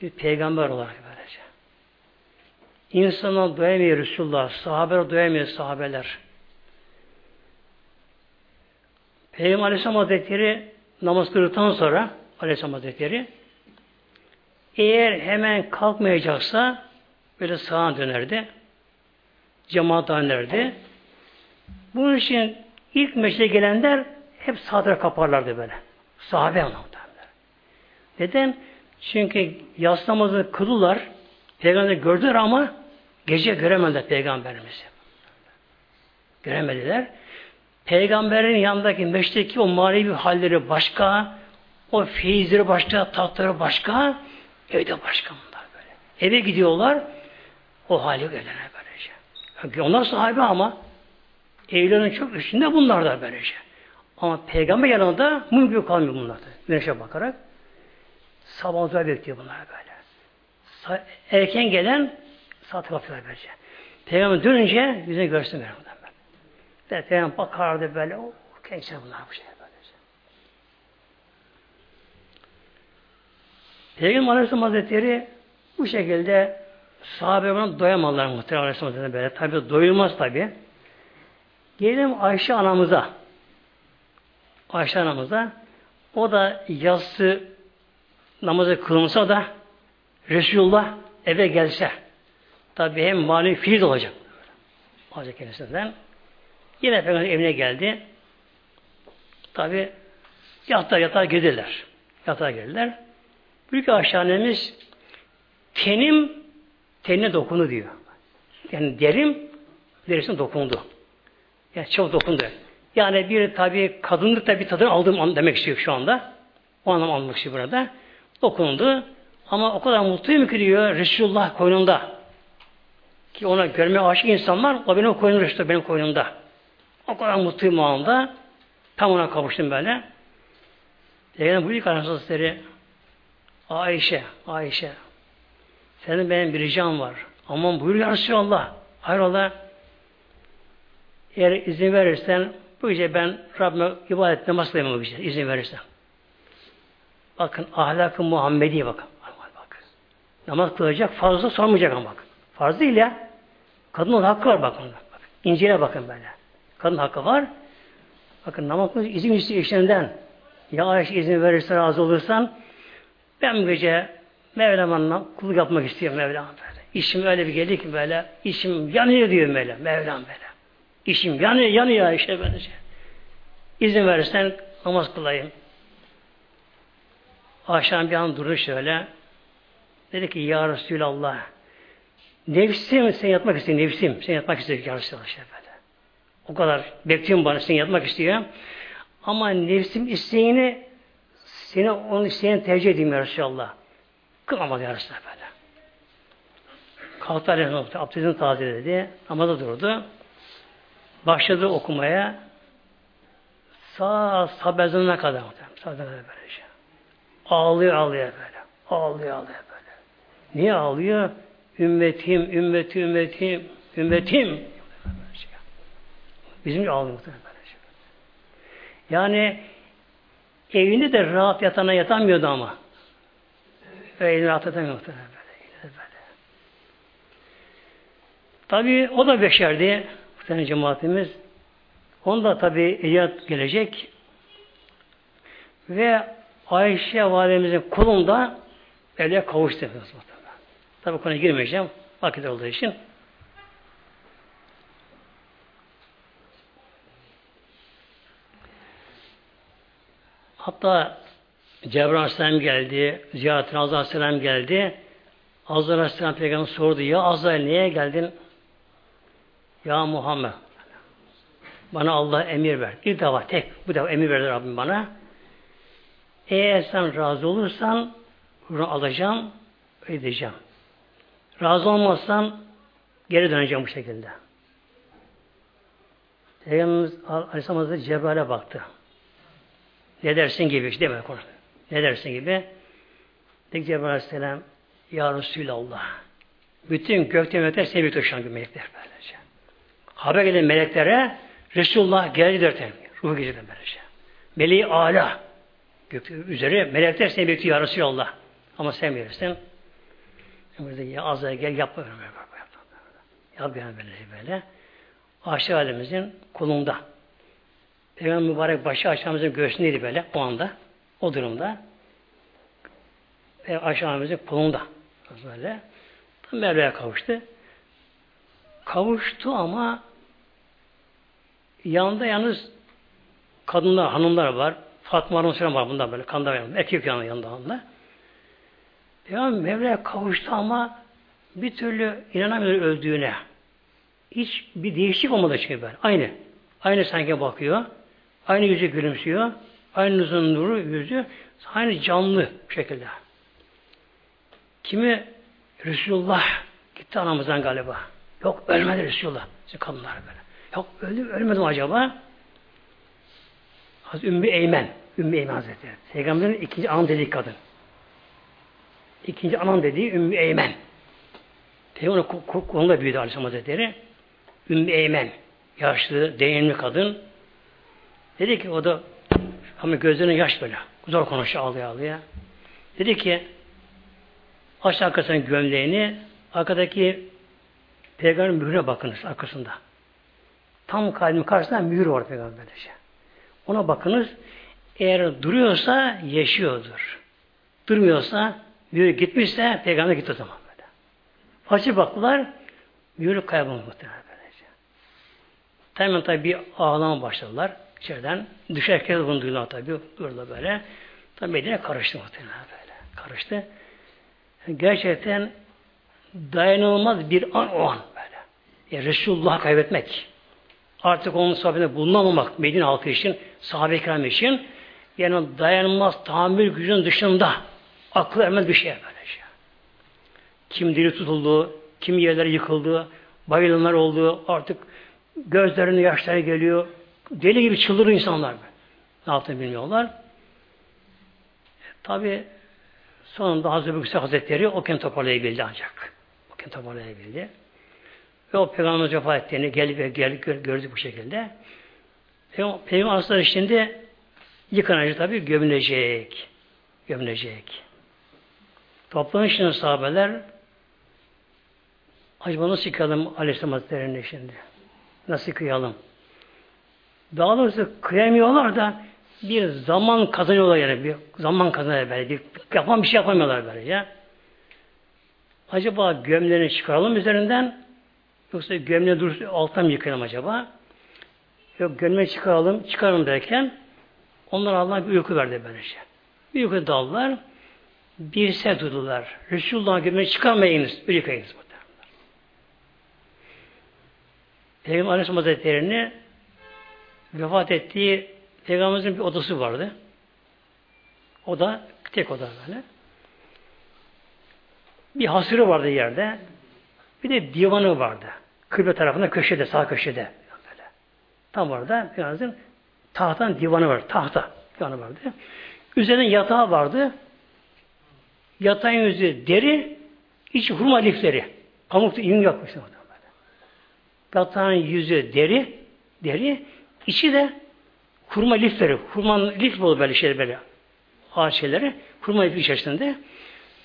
S1: Bir peygamber olarak böylece. İnsana doyamıyor Resulullah, sahabeler doyamıyor sahabeler. Peygamber Aleyhisselam Hazretleri namaz kıldıktan sonra Aleyhisselam Hazretleri eğer hemen kalkmayacaksa böyle sağa dönerdi. Cemaat dönerdi. Bunun için ilk meşre gelenler hep sağ kaparlardı böyle. Sahabe anlamda. Neden? Çünkü yas namazını kıldılar. Peygamber gördüler ama gece göremediler peygamberimizi. Göremediler. Peygamberin yanındaki meşteki o manevi halleri başka, o feyizleri başka, tatları başka, evde başka bunlar böyle. Eve gidiyorlar, o hali evlerine böylece. Yani onlar sahibi ama evlerinin çok üstünde bunlar da böylece. Ama peygamber yanında mümkün kalmıyor bunlar da. Güneşe bakarak. Sabahlığa bekliyor bunlar böyle. Erken gelen saat kapıyorlar böylece. Peygamber dönünce yüzüne görsün böyle. Peygamber bakardı böyle. O gençler bunlar bu şey böylece. Peygamber Aleyhisselam Hazretleri bu şekilde sahabe buna doyamadılar muhtemelen Aleyhisselam Hazretleri böyle. Tabi doyulmaz tabi. Gelelim Ayşe anamıza. Ayşe anamıza. O da yassı namazı kılınsa da Resulullah eve gelse tabi hem mali fiil olacak. Olacak kendisinden. Yine Efendimiz evine geldi. Tabi yatağa yatağa girdiler. Yatağa girdiler. Büyük aşağınemiz tenim tenine dokundu diyor. Yani derim derisine dokundu. Yani çok dokundu. Yani bir tabi kadınlık da bir tadını aldım demek istiyor şu anda. O anlam almak istiyor burada. Dokundu. Ama o kadar mutluyum ki diyor Resulullah koynunda. Ki ona görmeye aşık insanlar o benim koynumda işte benim koynumda. O kadar mutluyum o anda. Tam ona kavuştum böyle. Peygamber buyuruyor ki Hazretleri Ayşe, Ayşe senin benim bir ricam var. Aman buyur ya Resulallah. Hayrola eğer izin verirsen bu gece ben Rabbime ibadet namaz kılayım bu gece. izin verirsen. Bakın ahlakı Muhammedi bakın. bakın. Namaz kılacak fazla sormayacak ama bakın. Farz değil ya. Kadının hakkı var bakın. bakın. İncil'e bakın böyle. Kadın hakkı var. Bakın namaz izin istiyor eşlerinden. Ya Ayşe izin verirse razı olursan ben bu gece Mevlam'la kulluk yapmak istiyorum Mevlam böyle. İşim öyle bir geldi ki böyle işim yanıyor diyor böyle. Mevlam böyle. İşim yanıyor yanıyor işte böylece. İzin verirsen namaz kılayım. Akşam bir an durdu şöyle. Dedi ki Ya Resulallah nefsim sen yatmak istiyor nefsim sen yatmak istiyor Ya Resulallah işte böyle. O kadar bekliyorum bana sen yatmak istiyor. Ama nefsim isteğini seni onun isteğini tercih edeyim Ya Resulallah. Kılamadı Ya Resulallah böyle. Kalktı Aleyhisselam abdestini tazeledi. Namaza durdu. Başladı okumaya. Sağ sabezine kadar. Sabezine kadar böyle şey. Ağlıyor ağlıyor böyle. Ağlıyor ağlıyor böyle. Niye ağlıyor? Ümmetim, ümmetim, ümmetim, ümmetim. Bizim ağlıyor muhtemelen böyle şey. Yani evinde de rahat yatana yatamıyordu ama. Evinde rahat yatamıyor muhtemelen. Tabi o da beşerdi. Muhtemelen cemaatimiz. Onda tabi icat gelecek. Ve Ayşe validemizin kolunda evliye kavuştu. Tabi konuya girmeyeceğim. Vakit olduğu için. Hatta Cebrail Aleyhisselam geldi, ziyaretine Azrail Aleyhisselam geldi. Azrail Aleyhisselam peygamber sordu, ya Azrail niye geldin? Ya Muhammed, bana Allah emir ver. İlk defa tek, bu defa emir verdi Rabbim bana. Eğer sen razı olursan bunu alacağım, edeceğim. Razı olmazsan geri döneceğim bu şekilde. Peygamberimiz Aleyhisselam Hazretleri Cebrail'e baktı. Ne dersin gibi işte değil mi konu? Ne dersin gibi? Dedi Cebrail Aleyhisselam Ya Resulallah bütün gökte melekler seni bekliyor şu an melekler böylece. Haber gelen meleklere Resulullah geldi derken ruhu geceden böylece. Meleği ala gökte üzeri melekler seni bekliyor ya Resulallah. Ama sen bilirsin. Burada ya Azrail gel yap böyle Yap yani böyle böyle. Aşağı halimizin kolunda. Peygamber mübarek başı aşağımızın göğsündeydi böyle o anda. O durumda. Ve aşağımızın kolunda. Böyle. Tam Mevla'ya kavuştu. Kavuştu ama yanında yalnız kadınlar, hanımlar var. Fatma Hanım var bundan böyle. Kanda yanında. Erkek yanında yanında. Peygamber Mevla'ya kavuştu ama bir türlü inanamıyor öldüğüne. Hiç bir değişik olmadı çünkü ben. Aynı. Aynı sanki bakıyor. Aynı yüzü gülümsüyor. Aynı uzun nuru yüzü. Aynı canlı şekilde. Kimi Resulullah gitti anamızdan galiba. Yok ölmedi Resulullah. Kadınlar böyle. Yok öldü ölmedi mi acaba? Hazreti Ümmü Eymen. Ümmü Eymen Hazretleri. Peygamberin ikinci an dediği kadın. İkinci anam dediği Ümmü Eymen. Peygamber konuda büyüdü Aleyhisselam Hazretleri. Ümmü Eymen. Yaşlı, değinli kadın. Dedi ki o da ama gözlerine yaş böyle. Zor konuşuyor ağlaya ağlaya. Dedi ki aç arkasının gömleğini arkadaki peygamberin mührüne bakınız arkasında. Tam kalbin karşısında mühür var peygamberce. Şey. Ona bakınız. Eğer duruyorsa yaşıyordur. Durmuyorsa mühür gitmişse peygamber gitti o zaman böyle. Açıp baktılar mühür kaybolmuş muhtemelen böylece. Hemen tabi bir ağlama başladılar içeriden. Düşerken bunu duydular tabi. Durdular böyle. Tabi Medine karıştı muhtemelen böyle. Karıştı. Gerçekten dayanılmaz bir an o an böyle. Yani Resulullah'ı kaybetmek. Artık onun sohbetinde bulunamamak Medine halkı için, sahabe-i için yani dayanılmaz tahammül gücünün dışında akıl ermez bir şey böyle şey. Kim diri tutuldu, kim yerlere yıkıldı, bayılanlar oldu, artık gözlerine yaşları geliyor, Deli gibi çıldırıyor insanlar. Ne yaptığını bilmiyorlar. Tabi sonunda Hazreti Büyük Hazretleri o kendi toparlayabildi ancak. O kendi toparlayabildi. Ve o Peygamber vefa ettiğini gelip gelip gördük bu şekilde. Peygamber, Aleyhisselam şimdi yıkanacak tabi gömülecek. Gömülecek. Toplanın şimdi sahabeler acaba nasıl yıkayalım Aleyhisselam Hazretleri'ni şimdi? Nasıl yıkayalım? Daha doğrusu kıyamıyorlar da bir zaman kazanıyorlar yani bir zaman kazanıyorlar böyle bir yapan bir şey yapamıyorlar böyle ya. Acaba gömlerini çıkaralım üzerinden yoksa gömleği dur alttan mı yıkayalım acaba? Yok gömleği çıkaralım, çıkaralım derken onlar Allah bir uyku verdi böylece. Bir uyku daldılar. Bir ses duydular. Resulullah'ın gömleği çıkarmayınız, bir yıkayınız. Peygamber Aleyhisselam Hazretleri'ni vefat ettiği Peygamberimizin bir odası vardı. O da tek oda böyle. Bir hasırı vardı yerde. Bir de divanı vardı. Kıble tarafında köşede, sağ köşede. Böyle. Tam orada Peygamberimizin tahtan divanı var. Tahta divanı vardı. Üzerinde yatağı vardı. Yatağın yüzü deri, iç hurma lifleri. Pamuk yün yapmışlar. Yatağın yüzü deri, deri, İçi de hurma lifleri, hurma lif bol böyle şeyler böyle ağaç şeyleri, hurma lif içerisinde.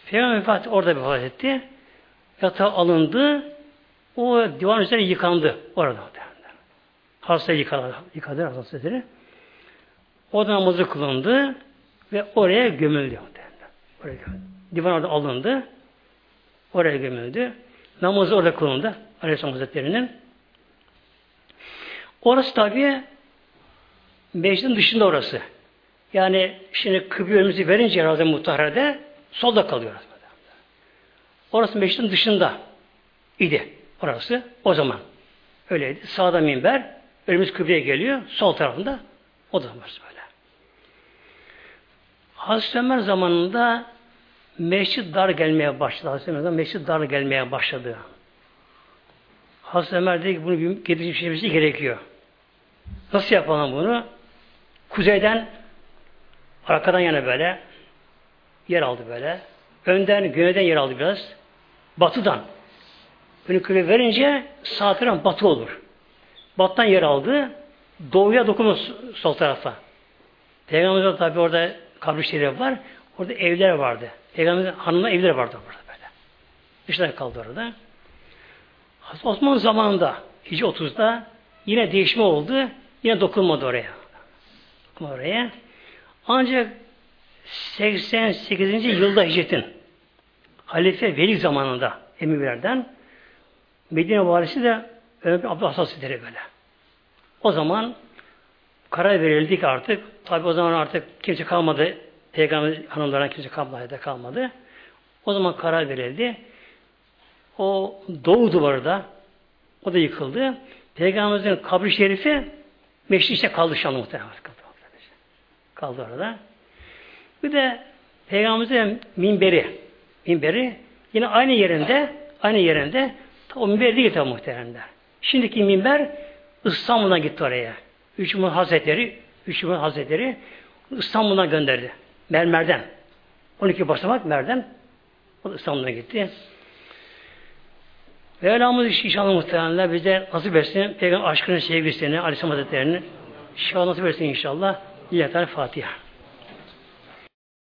S1: Peygamber vefat orada vefat etti. Yatağı alındı. O divan üzerine yıkandı orada. Hasta yıkadı, yıkadı Hazretleri. O da namazı kılındı ve oraya gömüldü. Oraya gömüldü. Divan orada alındı. Oraya gömüldü. Namazı orada kılındı. Aleyhisselam Hazretleri'nin. Orası tabi meclisin dışında orası. Yani şimdi kıble verince Razı Muhtarede solda kalıyor. Orası meclisin dışında idi. Orası o zaman. Öyleydi. Sağda minber, önümüz kıbleye geliyor. Sol tarafında o da var böyle. Hazreti Ömer zamanında mescid dar gelmeye başladı. Hazreti Ömer'den mescid dar gelmeye başladı. Hazreti Ömer dedi ki bunu bir getirmesi gerekiyor. Nasıl yapalım bunu? Kuzeyden arkadan yana böyle yer aldı böyle. önden, güneyden yer aldı biraz. Batıdan. Önü kıble verince sağ taraf batı olur. Battan yer aldı. Doğuya dokunur sol tarafa. Peygamberimiz tabi orada kabri var. Orada evler vardı. Peygamberimizin hanımla evleri vardı orada böyle. Dışarı kaldı orada. Osmanlı zamanında Hicri 30'da yine değişme oldu. Yine dokunmadı oraya. Oraya. Ancak 88. yılda hicretin Halife Veli zamanında emirlerden Medine valisi de Ömer bin Abdülhas Hazretleri böyle. O zaman karar verildi ki artık tabi o zaman artık kimse kalmadı. Peygamber hanımlardan kimse kalmadı, kalmadı. O zaman karar verildi. O doğu duvarı da o da yıkıldı. Peygamberimizin kabri şerifi meşri kaldı şu an muhtemelen. Kaldı orada. Bir de Peygamberimizin minberi minberi yine aynı yerinde aynı yerinde o minber değil tabi muhteremler. Şimdiki minber İstanbul'dan gitti oraya. Üç Hazretleri Üç Hazretleri İstanbul'dan gönderdi. Mermerden. 12 basamak merden. O da İstanbul'a gitti. Mevlamız inşallah muhtemelen bize nasip etsin. Peygamber aşkının sevgisini, Aleyhisselam Hazretleri'ni inşallah nasip etsin inşallah. Yeter Fatiha.